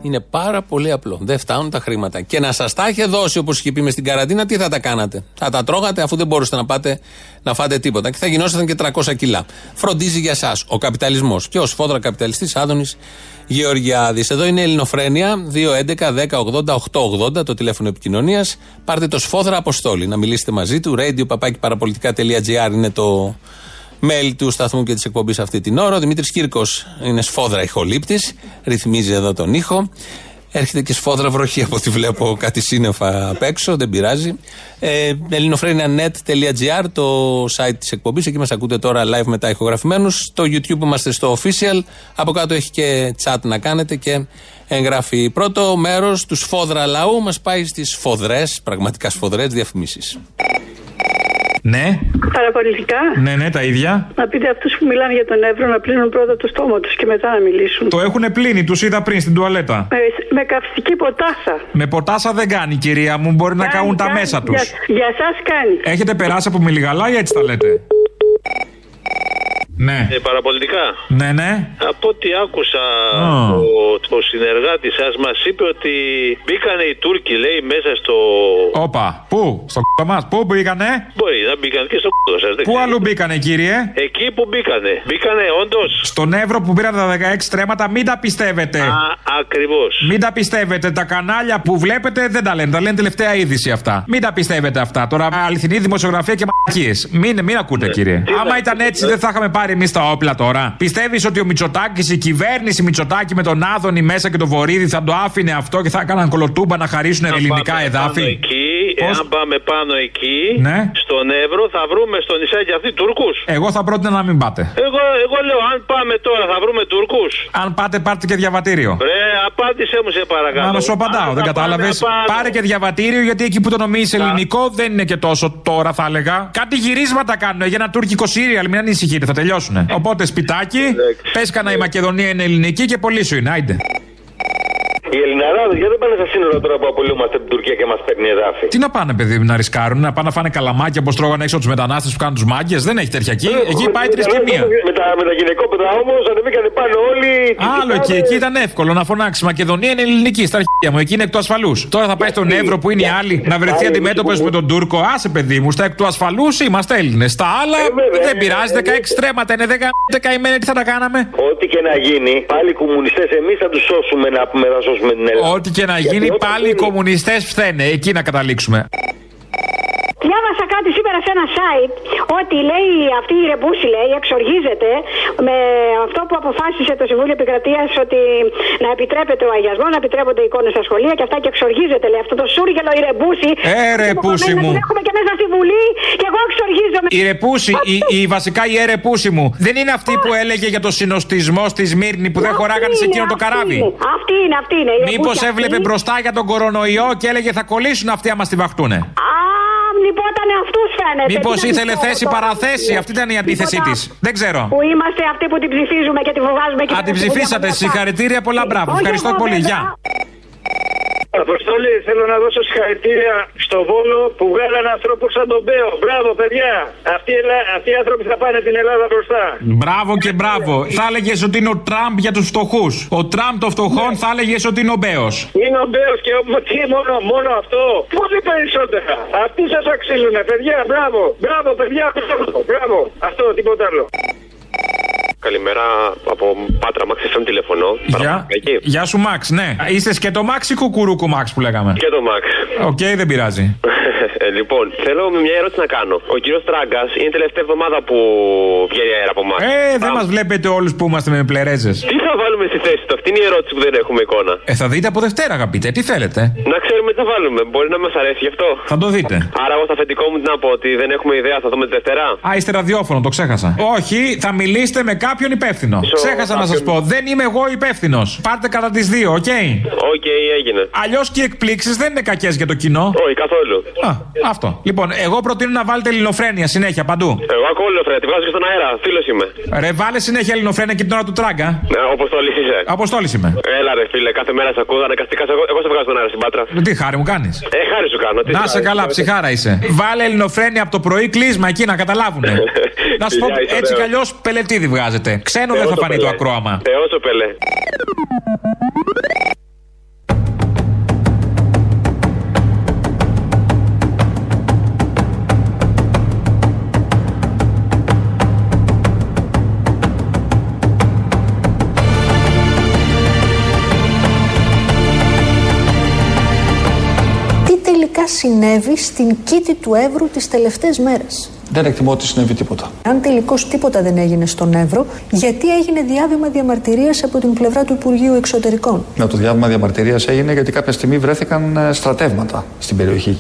Είναι πάρα πολύ απλό. Δεν φτάνουν τα χρήματα. Και να σας τα είχε δώσει όπως είχε πει μες στην καραντίνα, τι θα τα κάνατε; Θα τα τρώγατε αφού δεν μπορούσατε να πάτε να φάτε τίποτα. Και θα γινόσασταν και 300 κιλά. Φροντίζει για εσά ο καπιταλισμός. Και ως φόδρα καπιταλιστής Άδωνης Γεωργιάδης. Εδώ είναι η Ελληνοφρένεια 2.11.10.80.880 το τηλέφωνο επικοινωνίας. Πάρτε το σφόδρα αποστόλη να μιλήσετε μαζί του. Radio papakiparapolitica.gr είναι το μέλη του σταθμού και της εκπομπής αυτή την ώρα. Ο Δημήτρης Κύρκος είναι σφόδρα ηχολήπτης, ρυθμίζει εδώ τον ήχο. Έρχεται και σφόδρα βροχή από ό,τι βλέπω κάτι σύννεφα απ' έξω, δεν πειράζει. Ε, ελληνοφρένια.net.gr το site της εκπομπής. Εκεί μας ακούτε τώρα live μετά ηχογραφημένους. Στο YouTube είμαστε στο official. Από κάτω έχει και chat να κάνετε και εγγραφή. Πρώτο μέρος του σφόδρα λαού μας πάει στις σφοδρές, πραγματικά σφοδρές διαφημίσεις. Ναι, Παραπολιτικά. ναι, ναι, τα ίδια. Να πείτε αυτούς που μιλάνε για τον Εύρο να πλύνουν πρώτα το στόμα τους και μετά να μιλήσουν. Το έχουν πλύνει, τους είδα πριν στην τουαλέτα. Με, με καυστική ποτάσα. Με ποτάσα δεν κάνει, κυρία μου, μπορεί να Κάνει, καούν τα κάνει. μέσα τους. Για, για εσά κάνει. Έχετε περάσει από μιλιγαλά ή έτσι τα λέτε; Ναι. Ε, παραπολιτικά. Ναι, ναι. Από ό,τι άκουσα, Α. ο, ο συνεργάτης σας μας είπε ότι μπήκανε οι Τούρκοι, λέει, μέσα στο. Όπα, πού, στο κ***ο μας, πού μπήκανε, Μπορεί να μπήκαν και στο κ***ο σας. πού αλλού μπήκανε κύριε; Εκεί που μπήκανε. Μπήκανε, όντως; Στον Εύρο που πήραν τα 16 τρέματα, μην τα πιστεύετε. Ακριβώς. Μην τα πιστεύετε. Τα κανάλια που βλέπετε δεν τα λένε. Τα λένε τελευταία είδηση αυτά. Μην τα πιστεύετε αυτά. Τώρα αληθινή δημοσιογραφία και μαλακίες. Μην, μην ακούτε, κύριε. Άμα ήταν έτσι, δεν θα είχαμε πάρει εμείς τα όπλα τώρα. Πιστεύεις ότι ο Μητσοτάκης, η κυβέρνηση Μητσοτάκη με τον Άδωνη μέσα και τον Βορύδη θα το άφηνε αυτό και θα έκαναν κολοτούμπα να χαρίσουν ελληνικά Πάνω εδάφη; εκεί, εάν πάμε πάνω εκεί, Ναι. στον Εύρο, θα βρούμε στο νησάκι αυτή Τούρκους. Εγώ θα πρότεινα να μην πάτε. Εγώ, εγώ λέω, αν πάμε τώρα, θα βρούμε Τούρκους. Αν πάτε, πάρτε και διαβατήριο. Ρε, απάντησέ μου σε παρακαλώ. Μα να σου απαντάω, Αν δεν θα κατάλαβες; πάμε απάνω. Πάρε και διαβατήριο, γιατί εκεί που το νομίζεις ελληνικό δεν είναι και τόσο τώρα, θα έλεγα. Κάτι γυρίσματα κάνουν για ένα τουρκικό σύριαλ, μην ανησυχείτε, θα τελειώσουν. Οπότε σπιτάκι, πες κανένα η Μακεδονία είναι ελληνική και πολύ σου είναι, άιντε. Οι Ελληναράδε γιατί δεν πάνε στα σύνορα τώρα που απολύμαστε από την Τουρκία και μας παίρνει εδάφη. Τι να πάνε, παιδί μου, να ρισκάρουν, να πάνε να φάνε καλαμάκια όπω τρώγανε έξω τους μετανάστες που κάνουν τους μάγκες; Δεν έχει τέτοια εκεί. Εκεί πάει τρει και μία. Με τα, με τα γυναικόπαιδα όμως ανεβήκαν πάνω όλοι. Άλλο εκεί, εκεί ήταν εύκολο να φωνάξεις. Μακεδονία είναι ελληνική, στα αρχαία μου. Εκεί είναι εκ του ασφαλούς. Τώρα θα πάει στον Εύρο που είναι οι άλλοι να βρεθεί αντιμέτωπος με τον Τούρκο. Άσε, παιδί μου, στα εκ του ασφαλούς είμαστε Έλληνες. Στα άλλα δεν πειράζει, 16 στρέμματα είναι 10 καημένοι, τι θα τα κάναμε; Ό,τι και να γίνει, πάλι οι κομμουνιστές εμείς θα τους σώσουμε να πούμε να σώσουμε την Ελλάδα. Ό,τι και να γίνει, πάλι οι κομμουνιστές φθαίνε. Εκεί να καταλήξουμε. Διάβασα κάτι σήμερα σε ένα site ότι λέει αυτή η Ρεμπούση λέει εξοργίζεται με αυτό που αποφάσισε το Συμβούλιο Επικρατείας ότι να επιτρέπεται ο αγιασμός, να επιτρέπονται εικόνες στα σχολεία και αυτά και εξοργίζεται λέει αυτό το σούργελο η Ρεμπούση. Ε, Ρεμπούση μου. Την έχουμε και μέσα στη Βουλή και εγώ εξοργίζομαι. Η Ρεπούση, η, η, βασικά η Ερεπούση μου, δεν είναι αυτή που έλεγε για το συνοστισμό στη Σμύρνη που δεν χωράγανε σε εκείνο το καράβι; Αυτή είναι, αυτή είναι. Μήπως έβλεπε μπροστά για τον κορονοϊό και έλεγε θα κολλήσουν αυτοί άμα στη βαχτούνε; Λυπόταν αυτούς φαίνεται. Μήπως ήθελε θέση παραθέση, αυτή ήταν η αντίθεσή της. Δεν ξέρω. Που είμαστε αυτοί που την ψηφίζουμε και τη φοβάζουμε και Α, την ψηφίσατε. Συγχαρητήρια, πολλά μπράβο. Ευχαριστώ πολύ. Γεια. Αποστολή, θέλω να δώσω συγχαρητήρια στο Βόλο που βγάλανε ανθρώπους σαν τον Μπέο. Μπράβο, παιδιά. Αυτοί, αυτοί οι άνθρωποι θα πάνε την Ελλάδα μπροστά. Μπράβο και μπράβο. Θα έλεγες ότι είναι ο Τραμπ για τους φτωχούς. Ο Τραμπ των φτωχών θα έλεγες ότι είναι ο Μπέος. Είναι ο Μπέος και ο... τι μόνο, μόνο αυτό; Πολύ περισσότερα. Αυτοί σας αξίζουν, παιδιά. Μπράβο. Μπράβο, παιδιά. Μπράβο. Αυτό, τίποτα άλλο. Καλημέρα από Πάτρα, Μαξ FM τηλεφωνώ. Γεια. Γεια σου, Μαξ, ναι. Είσαι και το Μαξ ή κουκουρούκου Μαξ που λέγαμε. Και το Μαξ. Οκ, δεν πειράζει. Ε, λοιπόν, θέλω μια ερώτηση να κάνω. Ο κύριος Τράγκας είναι τελευταία εβδομάδα που βγαίνει αέρα από εμάς. Ε, δεν μας βλέπετε όλους που είμαστε με πλερέζες. Τι θα βάλουμε στη θέση του, αυτή είναι η ερώτηση που δεν έχουμε εικόνα. Ε, θα δείτε από Δευτέρα, αγαπητέ, τι θέλετε; Να ξέρουμε τι θα βάλουμε. Μπορεί να μας αρέσει γι' αυτό. Θα το δείτε. Άρα, εγώ στο αφεντικό μου τι να πω, ότι δεν έχουμε ιδέα, θα δούμε τη Δευτέρα. Α, είστε ραδιόφωνο, το ξέχασα. Όχι, θα μιλήσετε με κάποιον υπεύθυνο. So, Ξέχασα κάποιον... να σας πω, δεν είμαι εγώ υπεύθυνος. Πάρτε κατά τις δύο, OK; Okay? OK, okay, έγινε. Αλλιώς και οι εκπλήξεις δεν είναι κακές για το κοινό. Όχι, καθόλου. Α, αυτό. Λοιπόν, εγώ προτείνω να βάλετε ελληνοφρένεια συνέχεια παντού. Εγώ ακούω ελληνοφρένεια, τη βάζω και στον αέρα. Φίλος είμαι. Ρε, βάλε συνέχεια ελληνοφρένεια και την ώρα του τράγκα. Ναι, αποστόλης είσαι. Αποστόλης είμαι. Έλα, ρε φίλε, κάθε μέρα σε ακούω, αναγκαστικά εγώ, εγώ σε βγάζω στον αέρα στην πάτρα. Τι χάρη μου κάνεις; Ε, χάρη σου κάνω. Τι να σε καλά, ψυχάρα είσαι. Βάλε ελληνοφρένεια από το πρωί κλείσμα εκεί να καταλάβουν. να σου πω έτσι κι αλλιώς πελετήδη βγάζετε. Ξένο δεν θα φανεί το ακρόαμα. Θεό πελέ. συνέβη στην κήτη του Εύρου τις τελευταίες μέρες; Δεν εκτιμώ ότι συνέβη τίποτα. Αν τελικώς τίποτα δεν έγινε στον Εύρο, γιατί έγινε διάβημα διαμαρτυρίας από την πλευρά του Υπουργείου Εξωτερικών; Ναι, το διάβημα διαμαρτυρίας έγινε γιατί κάποια στιγμή βρέθηκαν ε, στρατεύματα στην περιοχή.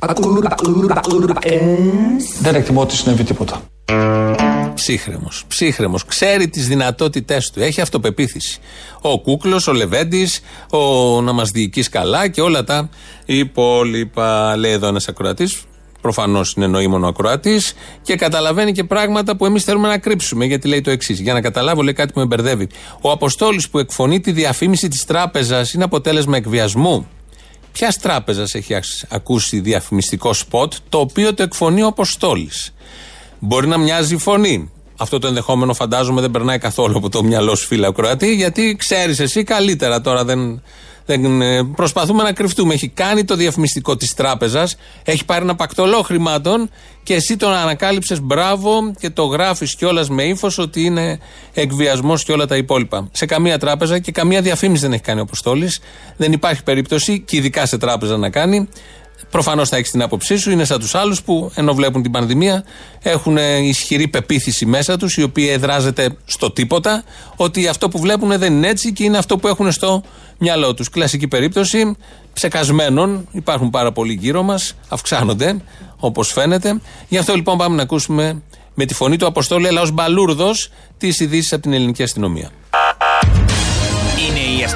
Δεν εκτιμώ ότι συνέβη τίποτα. Ψύχρεμος. Ψύχρεμος. Ξέρει τις δυνατότητές του. Έχει αυτοπεποίθηση. Ο Κούκλος, ο Λεβέντης, ο να μας διοικείς καλά και όλα τα υπόλοιπα. Λέει εδώ ένας ακροατής. Προφανώς είναι νοήμονο ακροατής και καταλαβαίνει και πράγματα που εμείς θέλουμε να κρύψουμε. Γιατί λέει το εξής. Για να καταλάβω, λέει κάτι που με μπερδεύει. Ο Αποστόλης που εκφωνεί τη διαφήμιση της τράπεζας είναι αποτέλεσμα εκβιασμού. Ποια τράπεζας έχει ακούσει διαφημιστικό σποτ το οποίο το εκφωνεί ο Αποστόλης. Μπορεί να μοιάζει η φωνή. Αυτό το ενδεχόμενο φαντάζομαι δεν περνάει καθόλου από το μυαλό σου, φίλε Ακροατή, γιατί ξέρεις εσύ καλύτερα τώρα. Δεν, δεν, ε, προσπαθούμε να κρυφτούμε. Έχει κάνει το διαφημιστικό της τράπεζας, έχει πάρει ένα πακτολό χρημάτων και εσύ τον ανακάλυψες μπράβο και το γράφεις κιόλας με ύφος ότι είναι εκβιασμός και όλα τα υπόλοιπα. Σε καμία τράπεζα και καμία διαφήμιση δεν έχει κάνει ο Αποστόλης. Δεν υπάρχει περίπτωση, και ειδικά σε τράπεζα να κάνει. Προφανώς θα έχεις την άποψή σου. Είναι σαν τους άλλους που ενώ βλέπουν την πανδημία έχουν ισχυρή πεποίθηση μέσα τους, η οποία εδράζεται στο τίποτα, ότι αυτό που βλέπουν δεν είναι έτσι και είναι αυτό που έχουν στο μυαλό τους. Κλασική περίπτωση ψεκασμένων. Υπάρχουν πάρα πολλοί γύρω μας, αυξάνονται όπως φαίνεται. Γι' αυτό λοιπόν πάμε να ακούσουμε με τη φωνή του Αποστόλου, αλλά ω μπαλούρδος, τις ειδήσεις από την ελληνική αστυνομία.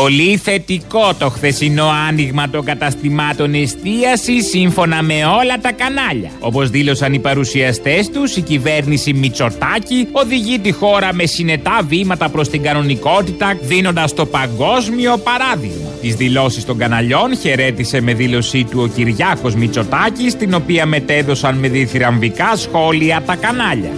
Πολύ θετικό το χθεσινό άνοιγμα των καταστημάτων εστίαση σύμφωνα με όλα τα κανάλια. Όπως δήλωσαν οι παρουσιαστές τους, η κυβέρνηση Μητσοτάκη οδηγεί τη χώρα με συνετά βήματα προς την κανονικότητα, δίνοντας το παγκόσμιο παράδειγμα. Τις δηλώσεις των καναλιών χαιρέτησε με δήλωσή του ο Κυριάκος Μητσοτάκης, την οποία μετέδωσαν με διθυραμβικά σχόλια τα κανάλια.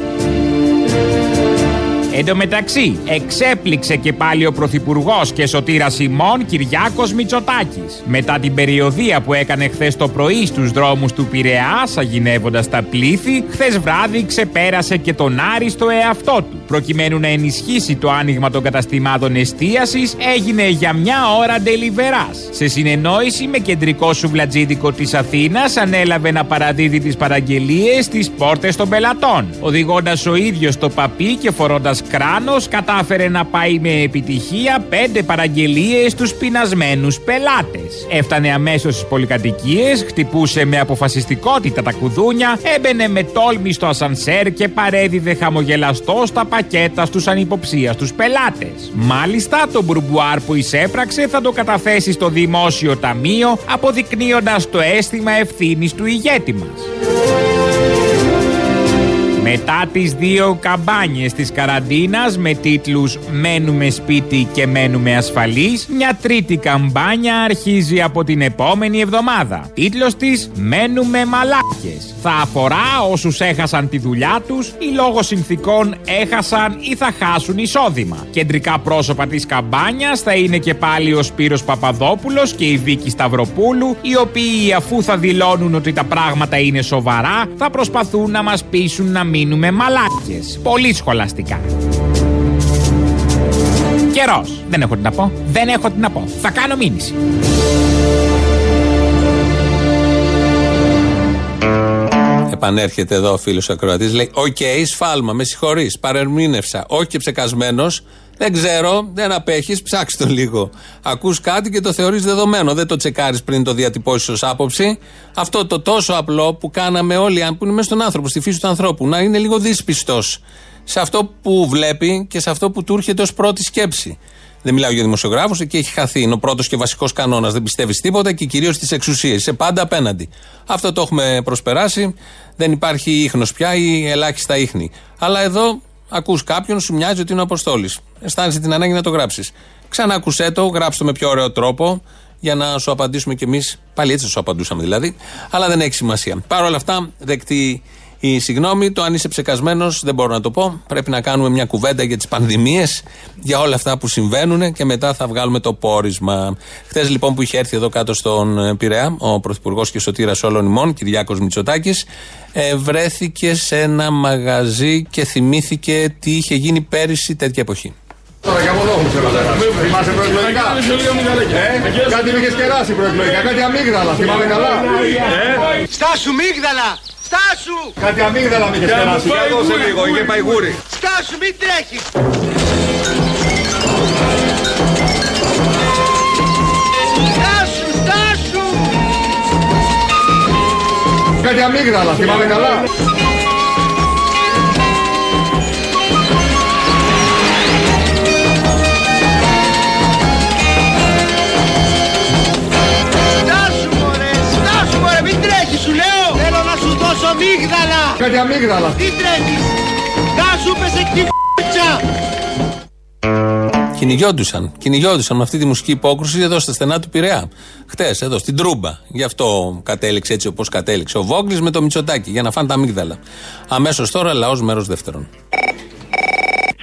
Εν τω μεταξύ, εξέπληξε και πάλι ο Πρωθυπουργός και σωτήρα ημών Κυριάκος Μητσοτάκης. Μετά την περιοδία που έκανε χθες το πρωί στους δρόμους του Πειραιά, αγινεύοντα τα πλήθη, χθες βράδυ ξεπέρασε και τον άριστο εαυτό του. Προκειμένου να ενισχύσει το άνοιγμα των καταστημάτων εστίασης, έγινε για μια ώρα ντελιβεράς. Σε συνεννόηση με κεντρικό σουβλατζίδικο της Αθήνας, ανέλαβε να παραδίδει τις παραγγελίες στις πόρτες των πελατών, οδηγώντας ο ίδιος το παπί και φορώντας κράνος κατάφερε να πάει με επιτυχία πέντε παραγγελίες στους πεινασμένους πελάτες. Έφτανε αμέσως στις πολυκατοικίες, χτυπούσε με αποφασιστικότητα τα κουδούνια, έμπαινε με τόλμη στο ασανσέρ και παρέδιδε χαμογελαστό στα πακέτα στους ανυποψίαστους πελάτες. Μάλιστα, το μπουρμπουάρ που εισέπραξε θα το καταθέσει στο δημόσιο ταμείο, αποδεικνύοντας το αίσθημα ευθύνης του ηγέτη μας. Μετά τις δύο καμπάνιες της καραντίνας με τίτλους «Μένουμε σπίτι και μένουμε ασφαλείς», μια τρίτη καμπάνια αρχίζει από την επόμενη εβδομάδα. Τίτλος της «Μένουμε μαλάκες». Θα αφορά όσους έχασαν τη δουλειά τους ή λόγω συνθήκων έχασαν ή θα χάσουν εισόδημα. Κεντρικά πρόσωπα της καμπάνιας θα είναι και πάλι ο Σπύρος Παπαδόπουλος και η Βίκη Σταυροπούλου, οι οποίοι αφού θα δηλώνουν ότι τα πράγματα είναι σοβαρά, θα προσπαθούν να μας πείσουν να μείνουμε μαλάκες. Πολύ σχολαστικά. Καιρός. Δεν έχω τι να πω. Δεν έχω τι να πω. Θα κάνω μήνυση. Επανέρχεται εδώ ο φίλος Ακροατής, λέει: Οκ, σφάλμα, με συγχωρείς, παρερμήνευσα. Όχι και ψεκασμένος, δεν ξέρω, δεν απέχεις, ψάξ το λίγο. Ακούς κάτι και το θεωρείς δεδομένο. Δεν το τσεκάρεις πριν το διατυπώσεις ως άποψη. Αυτό το τόσο απλό που κάναμε όλοι, που είναι μέσα στον άνθρωπο, στη φύση του ανθρώπου, να είναι λίγο δύσπιστος σε αυτό που βλέπει και σε αυτό που του έρχεται ως πρώτη σκέψη. Δεν μιλάω για δημοσιογράφου, εκεί έχει χαθεί. Είναι ο πρώτος και βασικός κανόνας. Δεν πιστεύεις τίποτα και κυρίως στι εξουσίες. Είσαι πάντα απέναντι. Αυτό το έχουμε προσπεράσει. Δεν υπάρχει ίχνος πια ή ελάχιστα ίχνη. Αλλά εδώ ακούς κάποιον, σου μοιάζει ότι είναι ο Αποστόλης. Αισθάνεσαι την ανάγκη να το γράψεις. Ξανακούσέ το, γράψτε το με πιο ωραίο τρόπο για να σου απαντήσουμε κι εμείς. Πάλι έτσι σου απαντούσαμε δηλαδή. Αλλά δεν έχει σημασία. Παρ' όλα αυτά, δεκτή η συγγνώμη, το αν είσαι ψεκασμένος δεν μπορώ να το πω. Πρέπει να κάνουμε μια κουβέντα για τις πανδημίες, για όλα αυτά που συμβαίνουν και μετά θα βγάλουμε το πόρισμα. Χθες λοιπόν που είχε έρθει εδώ κάτω στον Πειραιά, ο Πρωθυπουργός και Σωτήρας όλων ημών, Κυριάκος Μητσοτάκης, ε, βρέθηκε σε ένα μαγαζί και θυμήθηκε τι είχε γίνει πέρυσι τέτοια εποχή. Τώρα και από εδώ έχουν ξεπεράσει. Θυμάσαι προεκλογικά; Ε, κάτι με είχες κεράσει προεκλογικά. Κάτι αμύγδαλα. Θυμάμαι καλά. Ε, Στάσου μίγδαλα! Στάσου! κάτι αμύγδαλα με είχες κεράσει. Για δώσε λίγο. Είχε πάει γούρι. Στάσου, μην τρέχεις! Στάσου, στάσου! Κάτι αμύγδαλα. Θυμάμαι καλά. Σου δώσω μίγδαλα! Κάτι αμύγδαλα. Τι τρέχεις! Στάσου, πες εκεί, π***τσα! Κυνηγιόντουσαν. Κυνηγιόντουσαν με αυτή τη μουσική υπόκρουση εδώ στα στενά του Πειραιά. Χτες, εδώ στην Τρούμπα. Γι' αυτό κατέληξε έτσι όπως κατέληξε. Ο Βόγκλης με το Μητσοτάκι για να φάνε τα αμύγδαλα. Αμέσως τώρα λαός μέρος δεύτερον.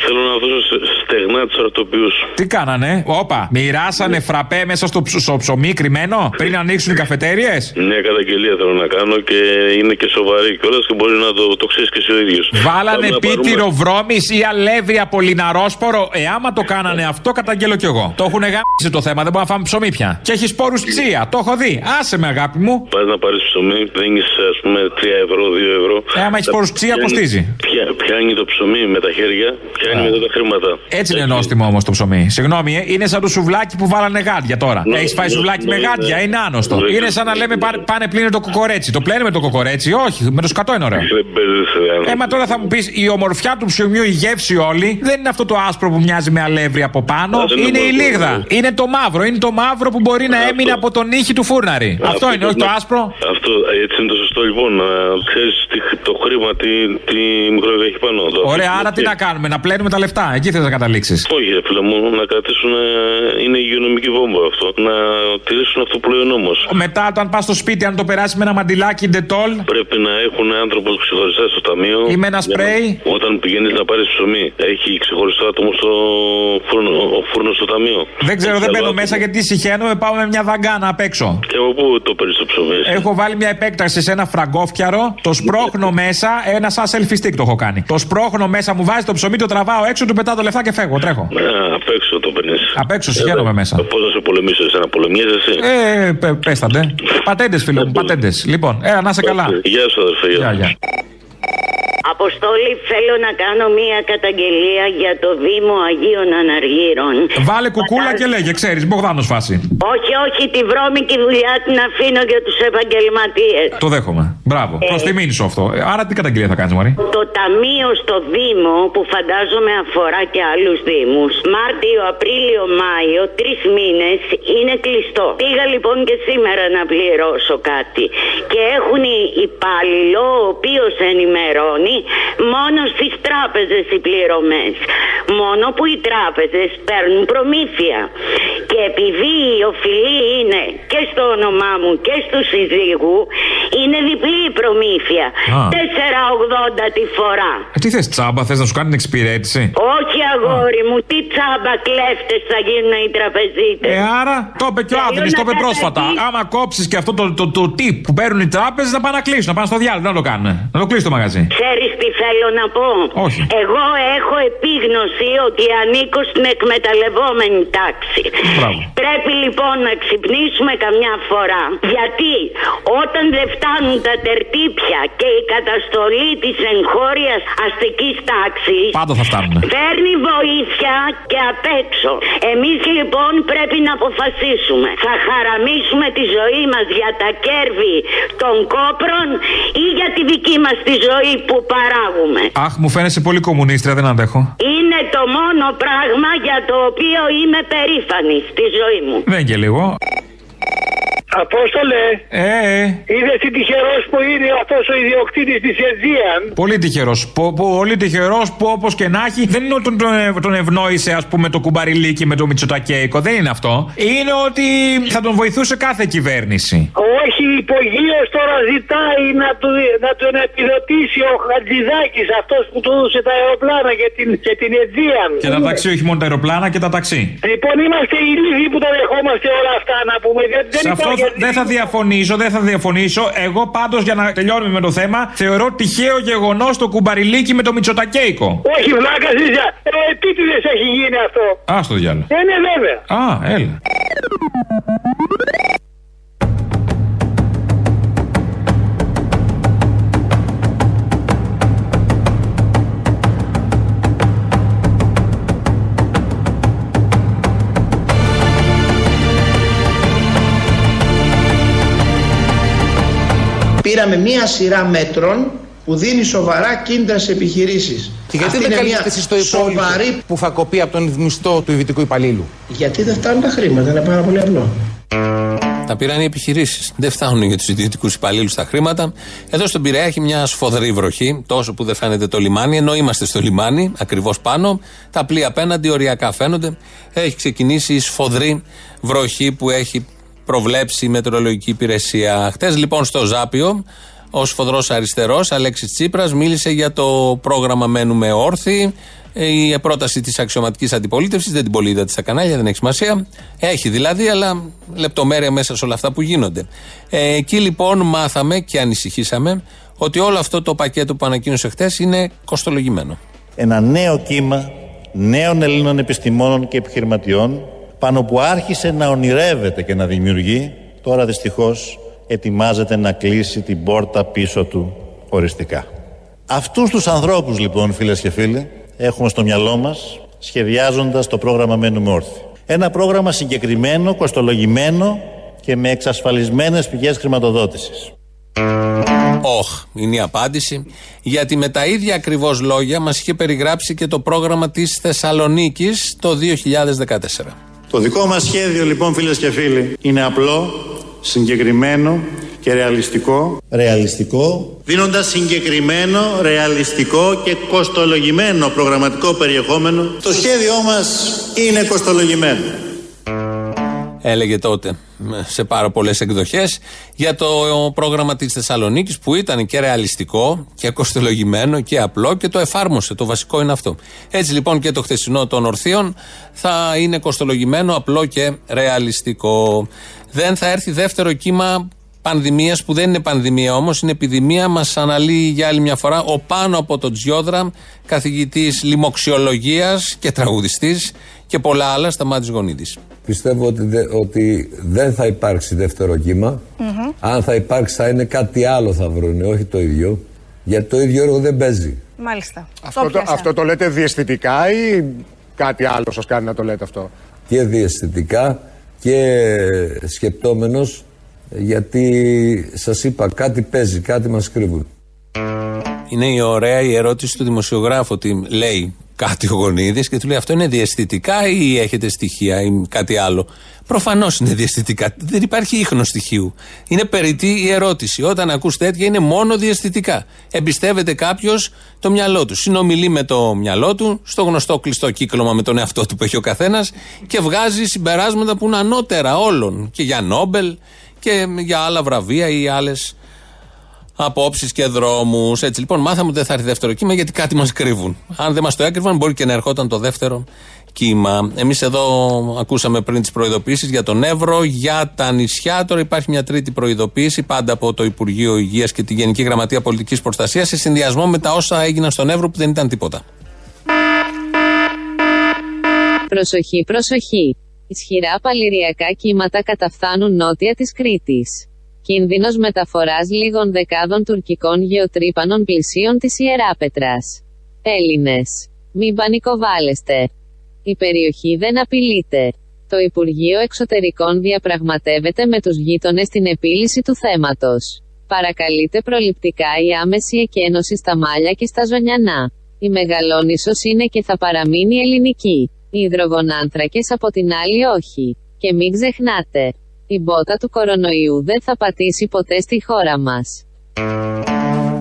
Θέλω να δώσω σε- στεγνά του αρτοπιού. Τι κάνανε, όπα, μοιράσανε φραπέ μέσα στο, ψ- στο ψωμί κρυμμένο πριν ανοίξουν οι καφετέρειε. Μια καταγγελία θέλω να κάνω και είναι και σοβαρή κιόλας και μπορεί να το, το ξέρεις και εσύ ο ίδιος. Βάλανε πίτυρο βρώμης ή αλεύρι από λιναρόσπορο; Ε, άμα το κάνανε αυτό, καταγγέλω κι εγώ. Το έχουν γάμισει το θέμα, δεν μπορούμε να φάμε ψωμί πια. Και έχεις σπόρους τσία, το έχω δει. Άσε με, αγάπη μου. Πας να πάρεις ψωμί, δίνει ας πούμε 3 ευρώ, 2 ευρώ. Ε, άμα έχεις Τα πόρους τσία, πιάνει- κοστίζει. Πια, πιάνει το ψωμί με τα χέρια, πιάνει μετά τα χρήματα. Έτσι είναι νόστιμο όμως το ψωμί. Συγγνώμη, ε, είναι σαν το σουβλάκι που βάλανε γάντια τώρα. Ναι, Έχεις φάει ναι, σουβλάκι ναι, με ναι. γάντια, είναι άνοστο. Ναι, Είναι ναι. σαν να λέμε πάνε- πάνε πλύνε το κοκορέτσι. Το πλένε με το κοκορέτσι, όχι, με το σκατό είναι ωραίο. Δεν παίζεσαι, Ε, μα τώρα θα μου πεις η ομορφιά του ψωμιού, η γεύση όλη, δεν είναι αυτό το άσπρο που μοιάζει με αλεύρι από πάνω. Α, δεν Είναι είναι η μόνο λίγδα. αυτό. Είναι το μαύρο. Είναι το μαύρο που μπορεί να έμεινε από τον ήχη του φούρναρη. Αυτό είναι, όχι το ναι. άσπρο. Αυτό έτσι είναι το σωστό λοιπόν. Να ξέρεις το χρήμα τι, τι μικρό έχει πάνω. Το Ωραία, αφήσουμε άρα τι εκεί. να κάνουμε, να πλένουμε τα λεφτά. Εκεί θες να καταλήξεις; Όχι, ρε φίλε μου, να κρατήσουν. ε, Είναι υγειονομική βόμβα αυτό. Να τηρήσουν αυτό που λέει ο νόμος. Μετά, όταν πας στο σπίτι, αν το περάσεις με ένα μαντιλάκι ντετόλ, Πρέπει να έχουν άνθρωπος ξεχωριστά στο ταμείο. Ή με ένα για να- σπρέι. Όταν πηγαίνεις να πάρεις ψωμί, έχει ξεχωριστό άτομο στο φούρνο, ο φούρνος στο ταμείο. δεν ξέρω, Έχει δεν άλλο μπαίνω άτομο. μέσα γιατί συχαίνομαι. Πάω με μια δαγκάνα απ' έξω. Και από πού το παίρνεις το ψωμί. εσύ; Έχω βάλει μια επέκταση σε ένα φραγκόφιαρο, το σπρώχνω μέσα, ένα σαν selfie stick το έχω κάνει. Το σπρώχνω μέσα, μου βάζει το ψωμί, το τραβάω έξω, του πετάω τα λεφτά και φεύγω, τρέχω. Ναι, απ' έξω το παίρνει. Απ' έξω, συγχαίρομαι μέσα. Πώς να σε πολεμήσω, εσένα πολεμιέσαι εσύ. Ε, πε- πέσταντε. Πατέντες, φίλε μου, πατέντες. Λοιπόν, έλα, να είσαι καλά. Γεια σου, αδερφέ. Γεια, γεια. Αποστόλη, θέλω να κάνω μία καταγγελία για το Δήμο Αγίων Αναργύρων. Βάλε κουκούλα και λέγε, ξέρεις, Μπογδάνος φάση. Όχι, όχι, τη βρώμικη δουλειά την αφήνω για τους επαγγελματίες. Το δέχομαι. Μπράβο. Ε. Προς τιμήν σου αυτό. Ε, Άρα τι καταγγελία θα κάνεις, Μωρή. Το ταμείο στο Δήμο, που φαντάζομαι αφορά και άλλους Δήμους, Μάρτιο, Απρίλιο, Μάιο, τρεις μήνες είναι κλειστό. Πήγα λοιπόν και σήμερα να πληρώσω κάτι. Και έχουν υπάλληλο, ο οποίος ενημερώνει μόνος στις τράπεζες οι πληρωμές. Μόνο που οι τράπεζες παίρνουν προμήθεια. Και επειδή η οφειλή είναι και στο όνομά μου και στους συζύγου, είναι διπλή η προμήθεια. Α. 4,80 τη φορά. Ε, τι θες, τσάμπα, θες να σου κάνει την εξυπηρέτηση; Όχι αγόρι μου, τι τσάμπα κλέφτες θα γίνουν οι τραπεζίτες. Ε, άρα το είπε και ο Θέλω Άδωνης, να το είπε πρόσφατα. καταγγείλω- Άμα κόψεις και αυτό το, το, το, tip που παίρνουν οι τράπεζες, να πάνε να κλείσουν, να πάνε στο διάλογο, να το κάνουν. Να το κλείσει το μαγαζί. Ξέρεις τι θέλω να πω; Όχι. Εγώ έχω επίγνωση ότι ανήκω στην εκμεταλλευόμενη τάξη. Μπράβο. Πρέπει λοιπόν να ξυπνήσουμε καμιά φορά. Γιατί όταν δεν φτάνουν τα τερτύπια και η καταστολή της εγχώριας αστικής τάξης Πάντα θα φτάνουν. Παίρνει βοήθεια και απ' έξω. Εμείς λοιπόν πρέπει να αποφασίσουμε. Θα χαραμίσουμε τη ζωή μας για τα κέρδη των κόπρων ή για τη δική μας τη ζωή που παράγουμε. Αχ, μου φαίνεσαι πολύ κομμουνίστρια, δεν αντέχω. Είναι το μόνο πράγμα για το οποίο είμαι περήφανη στη ζωή μου. Δεν και λίγο. Απόστολε, Ε, ε. είδες τι τυχερός που είναι αυτός ο ιδιοκτήτης της Αιτζίαν. Πολύ τυχερός. Πολύ τυχερός που όπως και να έχει δεν είναι ότι τον, τον, τον ευνόησε, ας πούμε, το κουμπαριλίκι με το Μητσοτακέικο. Δεν είναι αυτό. Είναι ότι θα τον βοηθούσε κάθε κυβέρνηση. Όχι, υπογείως τώρα ζητάει να, του, να τον επιδοτήσει ο Χατζηδάκης, αυτός που του έδωσε τα αεροπλάνα και την, και την Αιτζίαν. Και τα ταξί, όχι μόνο τα αεροπλάνα και τα ταξί. Λοιπόν, είμαστε οι λίγοι που τα δεχόμαστε όλα αυτά να πούμε. Δεν, δεν Σε αυτό υπάρχει δεν θα διαφωνήσω, δεν θα διαφωνήσω. Εγώ πάντως για να τελειώνουμε με το θέμα, θεωρώ τυχαίο γεγονός το κουμπαριλίκι με το Μητσοτακέικο. Όχι, βλάκα ζήτια. Ε, επίτηδες έχει γίνει αυτό. Α το διάλογο. Δεν είναι βέβαια. Α, έλα. Πήραμε μία σειρά μέτρων που δίνει σοβαρά κίνητρα σε επιχειρήσεις. Και γιατί Αυτή δεν είναι καλείτε μια εσείς το υπόλοιπο σοβαρή... που θα κοπεί από τον μισθό του ιδιωτικού υπαλλήλου; Γιατί δεν φτάνουν τα χρήματα, είναι πάρα πολύ απλό. Τα πήραν οι επιχειρήσεις. Δεν φτάνουν για τους ιδιωτικού υπαλλήλους τα χρήματα. Εδώ στον Πειραιά έχει μια σφοδρή βροχή, τόσο που δεν φαίνεται το λιμάνι, ενώ είμαστε στο λιμάνι, ακριβώς πάνω. Τα πλοία απέναντι οριακά φαίνονται. Έχει ξεκινήσει η σφοδρή βροχή που έχει προβλέψει η μετεωρολογική υπηρεσία. Χτε λοιπόν στο Ζάπιο, ο σφοδρός αριστερός Αλέξης Τσίπρας μίλησε για το πρόγραμμα Μένουμε Όρθιοι. Η πρόταση της αξιωματικής αντιπολίτευσης, δεν την πολύ είδατε στα κανάλια, δεν έχει σημασία. Έχει δηλαδή, αλλά λεπτομέρεια μέσα σε όλα αυτά που γίνονται. Ε, εκεί λοιπόν μάθαμε και ανησυχήσαμε ότι όλο αυτό το πακέτο που ανακοίνωσε χθες είναι κοστολογημένο. Ένα νέο κύμα νέων Ελλήνων επιστημόνων και επιχειρηματιών πάνω που άρχισε να ονειρεύεται και να δημιουργεί, τώρα δυστυχώς ετοιμάζεται να κλείσει την πόρτα πίσω του οριστικά. Αυτούς τους ανθρώπους λοιπόν φίλες και φίλοι έχουμε στο μυαλό μας σχεδιάζοντας το πρόγραμμα Μένουμε Όρθιοι. Ένα πρόγραμμα συγκεκριμένο, κοστολογημένο και με εξασφαλισμένες πηγές χρηματοδότησης. Όχ, είναι η απάντηση. Γιατί με τα ίδια ακριβώς λόγια μας είχε περιγράψει και το πρόγραμμα της Θεσσαλονίκης το 2014. Το δικό μας σχέδιο, λοιπόν, φίλες και φίλοι, είναι απλό, συγκεκριμένο και ρεαλιστικό. Ρεαλιστικό. Δίνοντας συγκεκριμένο, ρεαλιστικό και κοστολογημένο προγραμματικό περιεχόμενο, το σχέδιό μας είναι κοστολογημένο έλεγε τότε σε πάρα πολλές εκδοχές για το πρόγραμμα της Θεσσαλονίκης που ήταν και ρεαλιστικό και κοστολογημένο και απλό και το εφάρμοσε. Το βασικό είναι αυτό. Έτσι λοιπόν και το χθεσινό των ορθίων θα είναι κοστολογημένο, απλό και ρεαλιστικό. Δεν θα έρθει δεύτερο κύμα πανδημίας που δεν είναι πανδημία όμως, είναι επιδημία. Μας αναλύει για άλλη μια φορά ο πάνω από τον Τζιόδρα, καθηγητής λοιμοξιολογίας και τραγουδιστής και πολλά άλλα στα μάτια Γονίδης. Πιστεύω ότι, ότι δεν θα υπάρξει δεύτερο Αν θα υπάρξει, θα είναι κάτι άλλο θα βρουν, όχι το ίδιο. Γιατί το ίδιο έργο δεν παίζει. Μάλιστα. Αυτό το, αυτό το λέτε διαισθητικά ή κάτι άλλο σας κάνει να το λέτε αυτό; Και διαισθητικά και σκεπτόμενος γιατί σας είπα κάτι παίζει, κάτι μας κρύβουν. Είναι η ωραία η ερώτηση του δημοσιογράφου ότι λέει κάτι ο Γονίδης και του λέει αυτό είναι διαισθητικά ή έχετε στοιχεία ή κάτι άλλο; Προφανώς είναι διαισθητικά. Δεν υπάρχει ίχνος στοιχείου. Είναι περιττή η ερώτηση. Όταν ακούς τέτοια είναι μόνο διαισθητικά. Εμπιστεύεται κάποιος το μυαλό του. Συνομιλεί με το μυαλό του, στο γνωστό κλειστό κύκλωμα με τον εαυτό του που έχει ο καθένας και βγάζει συμπεράσματα που είναι ανώτερα όλων. Και για Νόμπελ και για άλλα βραβεία ή άλλες απόψεις και δρόμους. Έτσι λοιπόν, μάθαμε ότι δεν θα έρθει δεύτερο κύμα γιατί κάτι μας κρύβουν. Αν δεν μας το έκρυβαν, μπορεί και να ερχόταν το δεύτερο κύμα. Εμείς εδώ ακούσαμε πριν τις προειδοποιήσει για τον Εύρο, για τα νησιά. Τώρα υπάρχει μια τρίτη προειδοποίηση, πάντα από το Υπουργείο Υγείας και τη Γενική Γραμματεία Πολιτικής Προστασίας, σε συνδυασμό με τα όσα έγιναν στον Εύρο που δεν ήταν τίποτα. Προσοχή, προσοχή. Ισχυρά παλιριακά κύματα καταφθάνουν νότια της Κρήτης. Κίνδυνος μεταφοράς λίγων δεκάδων τουρκικών γεωτρύπανων πλησίων της Ιεράπετρας. Έλληνες. Μην πανικοβάλλεστε. Η περιοχή δεν απειλείται. Το Υπουργείο Εξωτερικών διαπραγματεύεται με τους γείτονες την επίλυση του θέματος. Παρακαλείται προληπτικά η άμεση εκένωση στα Μάλια και στα Ζωνιανά. Η Μεγαλόνισος είναι και θα παραμείνει ελληνική. Οι υδρογονάνθρακες από την άλλη όχι. Και μην ξεχνάτε, η μπότα του κορονοϊού δεν θα πατήσει ποτέ στη χώρα μας.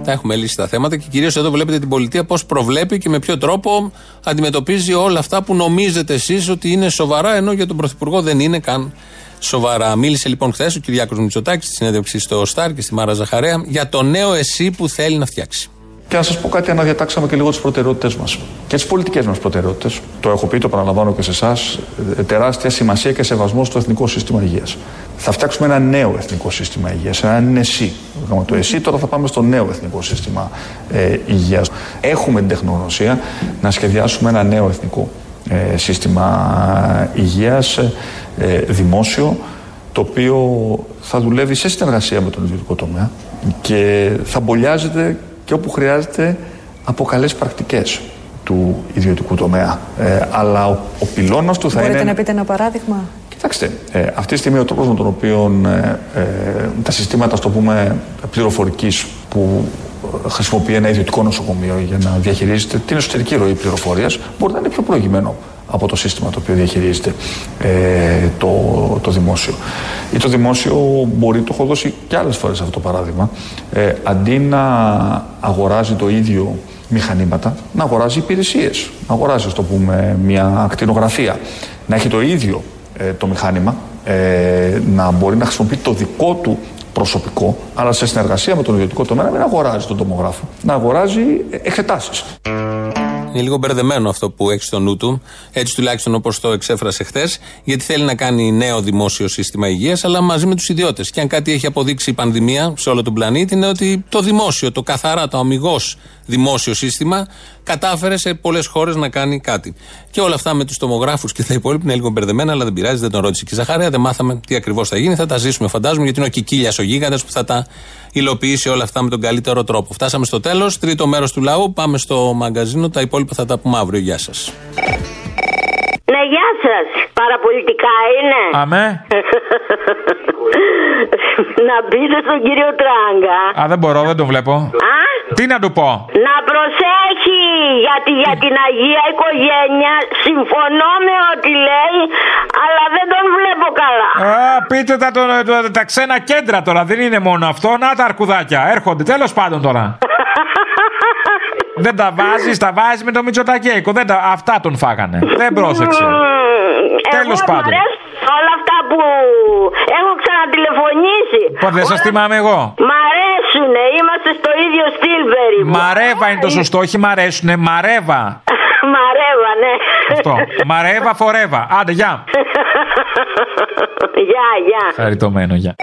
Θα έχουμε λύσει τα θέματα και κυρίως εδώ βλέπετε την πολιτεία πώς προβλέπει και με ποιο τρόπο αντιμετωπίζει όλα αυτά που νομίζετε εσείς ότι είναι σοβαρά, ενώ για τον Πρωθυπουργό δεν είναι καν σοβαρά. Μίλησε λοιπόν χθες ο Κυριάκος Μητσοτάκης στη συνέντευξη στο ΣΤΑΡ και στη Μάρα Ζαχαρέα για το νέο εσύ που θέλει να φτιάξει. Και να σας πω κάτι, αναδιατάξαμε και λίγο τις προτεραιότητέ μας και τις πολιτικές μας προτεραιότητες. Το έχω πει, το παραλαμβάνω και σε εσάς. Ε, τεράστια σημασία και σεβασμό στο εθνικό σύστημα υγείας. Θα φτιάξουμε ένα νέο εθνικό σύστημα υγείας, ένα ΕΣΥ. το ΕΣΥ, τώρα θα πάμε στο νέο εθνικό σύστημα ε, υγείας. Έχουμε την τεχνογνωσία να σχεδιάσουμε ένα νέο εθνικό ε, σύστημα υγείας, ε, δημόσιο, το οποίο θα δουλεύει σε συνεργασία με τον ιδιωτικό τομέα και θα μπολιάζεται και όπου χρειάζεται από καλέ πρακτικές του ιδιωτικού τομέα. Ε, αλλά ο, ο πυλώνας του θα Μπορείτε είναι... Μπορείτε να πείτε ένα παράδειγμα; Κοιτάξτε, ε, αυτή τη στιγμή ο τρόπος με τον οποίο ε, ε, τα συστήματα, στο πούμε, πληροφορικής που χρησιμοποιεί ένα ιδιωτικό νοσοκομείο για να διαχειρίζεται την εσωτερική ροή πληροφορίας μπορεί να είναι πιο προηγημένο από το σύστημα το οποίο διαχειρίζεται ε, το, το δημόσιο. Ή το δημόσιο μπορεί, το έχω δώσει και άλλες φορές αυτό το παράδειγμα, ε, αντί να αγοράζει το ίδιο μηχανήματα, να αγοράζει υπηρεσίες. Να αγοράζει, το πούμε, μια ακτινογραφία. Να έχει το ίδιο ε, το μηχάνημα, ε, να μπορεί να χρησιμοποιεί το δικό του προσωπικό, αλλά σε συνεργασία με τον ιδιωτικό τομέα να μην αγοράζει τον τομογράφο, να αγοράζει εξετάσεις. Είναι λίγο μπερδεμένο αυτό που έχει στο νου του. Έτσι τουλάχιστον όπως το εξέφρασε χθες. Γιατί θέλει να κάνει νέο δημόσιο σύστημα υγείας, αλλά μαζί με τους ιδιώτες. Και αν κάτι έχει αποδείξει η πανδημία σε όλο τον πλανήτη, είναι ότι το δημόσιο, το καθαρά, το αμυγός δημόσιο σύστημα, κατάφερε σε πολλές χώρες να κάνει κάτι. Και όλα αυτά με τους τομογράφους και τα υπόλοιπα είναι λίγο μπερδεμένα, αλλά δεν πειράζει, δεν τον ρώτησε και η Ζαχαρέα, δεν μάθαμε τι ακριβώς θα γίνει. Θα τα ζήσουμε, φαντάζομαι, γιατί είναι ο Κικίλιας ο γίγαντας που θα τα υλοποιήσει όλα αυτά με τον καλύτερο τρόπο. Φτάσαμε στο τέλος, τρίτο μέρος του λαού. Πάμε στο μαγκαζίνο. Τα υπόλοιπα θα τα πούμε αύριο. Γεια σας. Ναι, γεια σας. Παραπολιτικά είναι. Αμέ. να πείτε στον κύριο Τράγκα. Α, δεν μπορώ, δεν τον βλέπω. Α; Τι να του πω; Να προσέχει γιατί για την Αγία Οικογένεια συμφωνώ με ό,τι λέει, αλλά δεν τον βλέπω καλά. Α, πείτε τα, το, το- τα ξένα κέντρα τώρα, δεν είναι μόνο αυτό. Να τα αρκουδάκια, έρχονται. Τέλος πάντων τώρα. δεν τα βάζεις, τα βάζεις με το Μητσοτακέικο. Δεν τα, αυτά τον φάγανε. δεν πρόσεξε. Τέλος Εγώ μ' πάντων. αρέσουν όλα αυτά που έχω ξανατηλεφωνήσει. Πω, δεν σας θυμάμαι εγώ. Μ' αρέσουνε, είμαστε στο ίδιο στυλ περίπου. Μαρέβα είναι το σωστό, όχι μ' αρέσουνε. Μαρέβα. Μαρέβα, ναι. Αυτό. Μαρέβα φορέβα. Άντε, γεια. Γεια, γεια. Χαριτωμένο, γεια.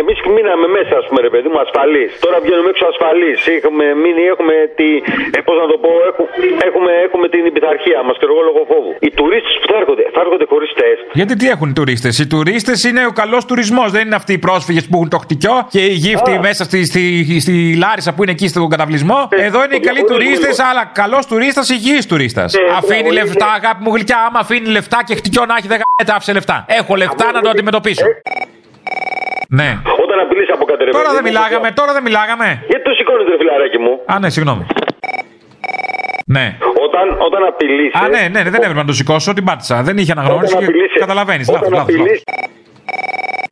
Εμείς μείναμε μέσα, ας πούμε, ρε παιδί μου, ασφαλείς. Τώρα βγαίνουμε έξω ασφαλείς. Έχουμε μείνει, έχουμε τη. Ε, Πώς να το πω, έχουμε, έχουμε, έχουμε την πειθαρχία μας και εγώ λόγω φόβου. Οι τουρίστες που θα έρχονται, θα έρχονται χωρίς τεστ. Γιατί τι έχουν οι τουρίστες; Οι τουρίστες είναι ο καλός τουρισμός. Δεν είναι αυτοί οι πρόσφυγες που έχουν το χτυκιό και οι γύφτοι μέσα στη, στη, στη Λάρισα που είναι εκεί στον καταβλισμό. Εδώ είναι οι καλοί τουρίστες, αλλά καλός τουρίστας, υγιής τουρίστας. αφήνει μπράβο, λεφτά, αγάπη μου γλυκιά. Άμα αφήνει λεφτά και χτυκιό να έχει δεν γαμπέτα, άφησε λεφτά. Έχω λεφτά να το αντιμετωπίσω. Ναι. Όταν απειλείς από κάτι, ρε Τώρα παιδί δεν μου, μιλάγαμε, τώρα δεν μιλάγαμε. Γιατί το σηκώνεις, ρε φιλαράκι μου; Α, ναι, συγγνώμη. Ναι. Όταν, όταν απειλεί. Α, ναι, ναι, ναι, δεν έπρεπε να το σηκώσω, την πάτησα. Δεν είχε αναγνώριση Όταν και απειλείσαι. καταλαβαίνεις. Όταν Λάθος, λάθος.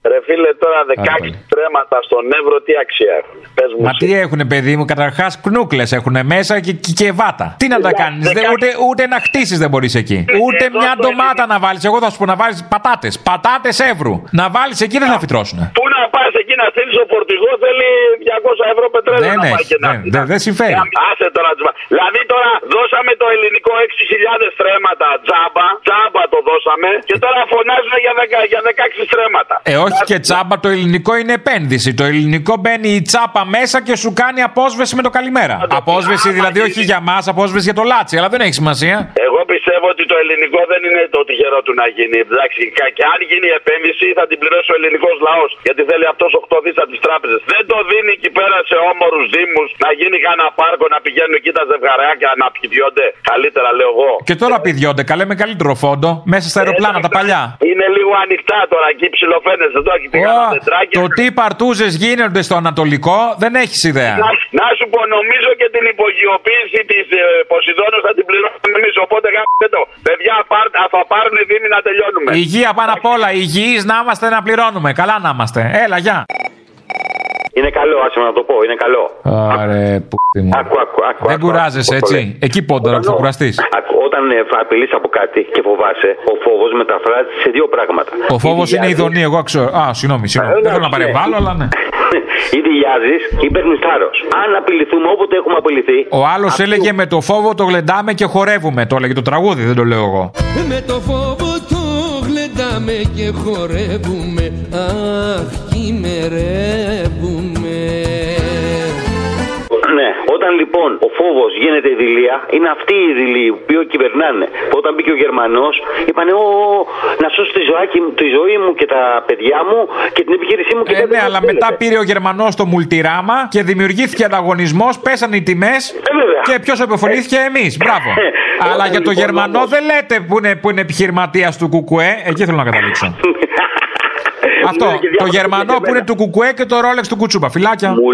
Απειλείς- Ρε φίλε, τώρα 16 τρέματα στον Εύρο τι αξία έχουν. Πες μου. Μα τι έχουνε, παιδί μου, καταρχάς κνούκλες έχουν μέσα και, και, και βάτα. Τι να τα κάνεις, ούτε, ούτε να χτίσεις δεν μπορείς εκεί. Ούτε μια ντομάτα να βάλεις. Εγώ θα σου πω να βάλεις πατάτες. Πατάτες εύρου. Να βάλεις εκεί δεν θα φυτρώσουν. Πού να πα εκεί να στείλεις το φορτηγός θέλει 200 ευρώ πετρέλαιο Δεν να πάει έχει. και να Δεν, δεν, δεν συμφέρει. Ε, Άσε τώρα τζμα. Δηλαδή τώρα δώσαμε το ελληνικό 6.000 στρέμματα τζάμπα. Τζάμπα το δώσαμε. Και τώρα φωνάζουν για, 10, για 16 στρέμματα. Ε, όχι και τσάμπα, το ελληνικό είναι επένδυση. Το ελληνικό μπαίνει η τσάπα μέσα και σου κάνει απόσβεση με το καλημέρα. Απόσβεση δηλαδή όχι για μας, απόσβεση για το λάτσι, αλλά δεν έχει σημασία. Εγώ πιστεύω ότι το ελληνικό δεν είναι το τυχερό του να γίνει. Εντάξει, κα- και αν γίνει η επένδυση θα την πληρώσει ο ελληνικός λαός. Γιατί θέλει αυτός 8 δις από τις τράπεζες. Δεν το δίνει εκεί πέρα σε όμορους δήμους να γίνει κανένα πάρκο να πηγαίνουν εκεί τα ζευγαράκια να πηδιώνται. Καλύτερα λέω εγώ. Και τώρα πηδιώνται, καλέ με καλύτερο φόντο, μέσα στα αεροπλάνα τα παλιά. Είναι λίγο ανοιχτά τώρα εκεί ψιλοφαίνεσαι. Εδώ εκεί πήγα Ω, τα δεντράκια. το τι παρτούζες γίνονται στο Ανατολικό δεν έχεις ιδέα. Να, να σου πω, νομίζω και την υπογειοποίηση της ε, Ποσειδώνος θα την πληρώσουμε εμείς. Οπότε γάμισε το. Παιδιά, πάρ, α, θα πάρουν οι Δήμοι να τελειώνουμε. Υγεία πάνω απ' όλα. Υγιείς να είμαστε να πληρώνουμε. Καλά να είμαστε. Έλα, γεια. Είναι καλό, άσε με να το πω, είναι καλό. Άρε, που μου. Άκου, άκου, άκου. Δεν άκου, κουράζεσαι άκου, έτσι. άκου. Εκεί πόντορα που θα κουραστεί. Άκου, Όταν ε, απειλείς από κάτι και φοβάσαι, ο φόβος μεταφράζεται σε δύο πράγματα. Ο φόβος Ή είναι η διάζεις- ειδονή, εγώ ξέρω. Α, συγγνώμη, συγγνώμη. Ε, Δεν θέλω να ναι. παρεμβάλλω, αλλά ναι. Ή διάζει ή παίρνεις θάρρος. Αν απειληθούμε όποτε έχουμε απειληθεί. Ο άλλος έλεγε με το φόβο το γλεντάμε και χορεύουμε. Το έλεγε το τραγούδι, δεν το λέω εγώ. Με το φόβο το γλεντάμε και χορεύουμε Αχ, χειμερεύουμε Ναι, όταν λοιπόν ο φόβος γίνεται ειδηλία, είναι αυτοί οι ειδηλοί που κυβερνάνε. Όταν μπήκε ο Γερμανός, είπανε «Ω, να σώσω τη, ζωάκι, μου- τη ζωή μου και τα παιδιά μου και την επιχείρησή μου και Ε, δεν ναι, το αλλά θέλετε». μετά πήρε ο Γερμανός το μουλτιράμα και δημιουργήθηκε ανταγωνισμός, πέσανε οι τιμές βέβαια. και ποιος επωφελήθηκε; Εμείς. Μπράβο. αλλά όταν για το λοιπόν Γερμανό όμως- δεν λέτε που είναι, που είναι επιχειρηματίας του Κουκουέ. Εκεί θέλω να καταλήξω. Αυτό. Ναι, και το διάβασα Γερμανό και που είναι του Κουκουέ και το Ρόλεξ του Κουτσούπα. Φιλάκια. Μου-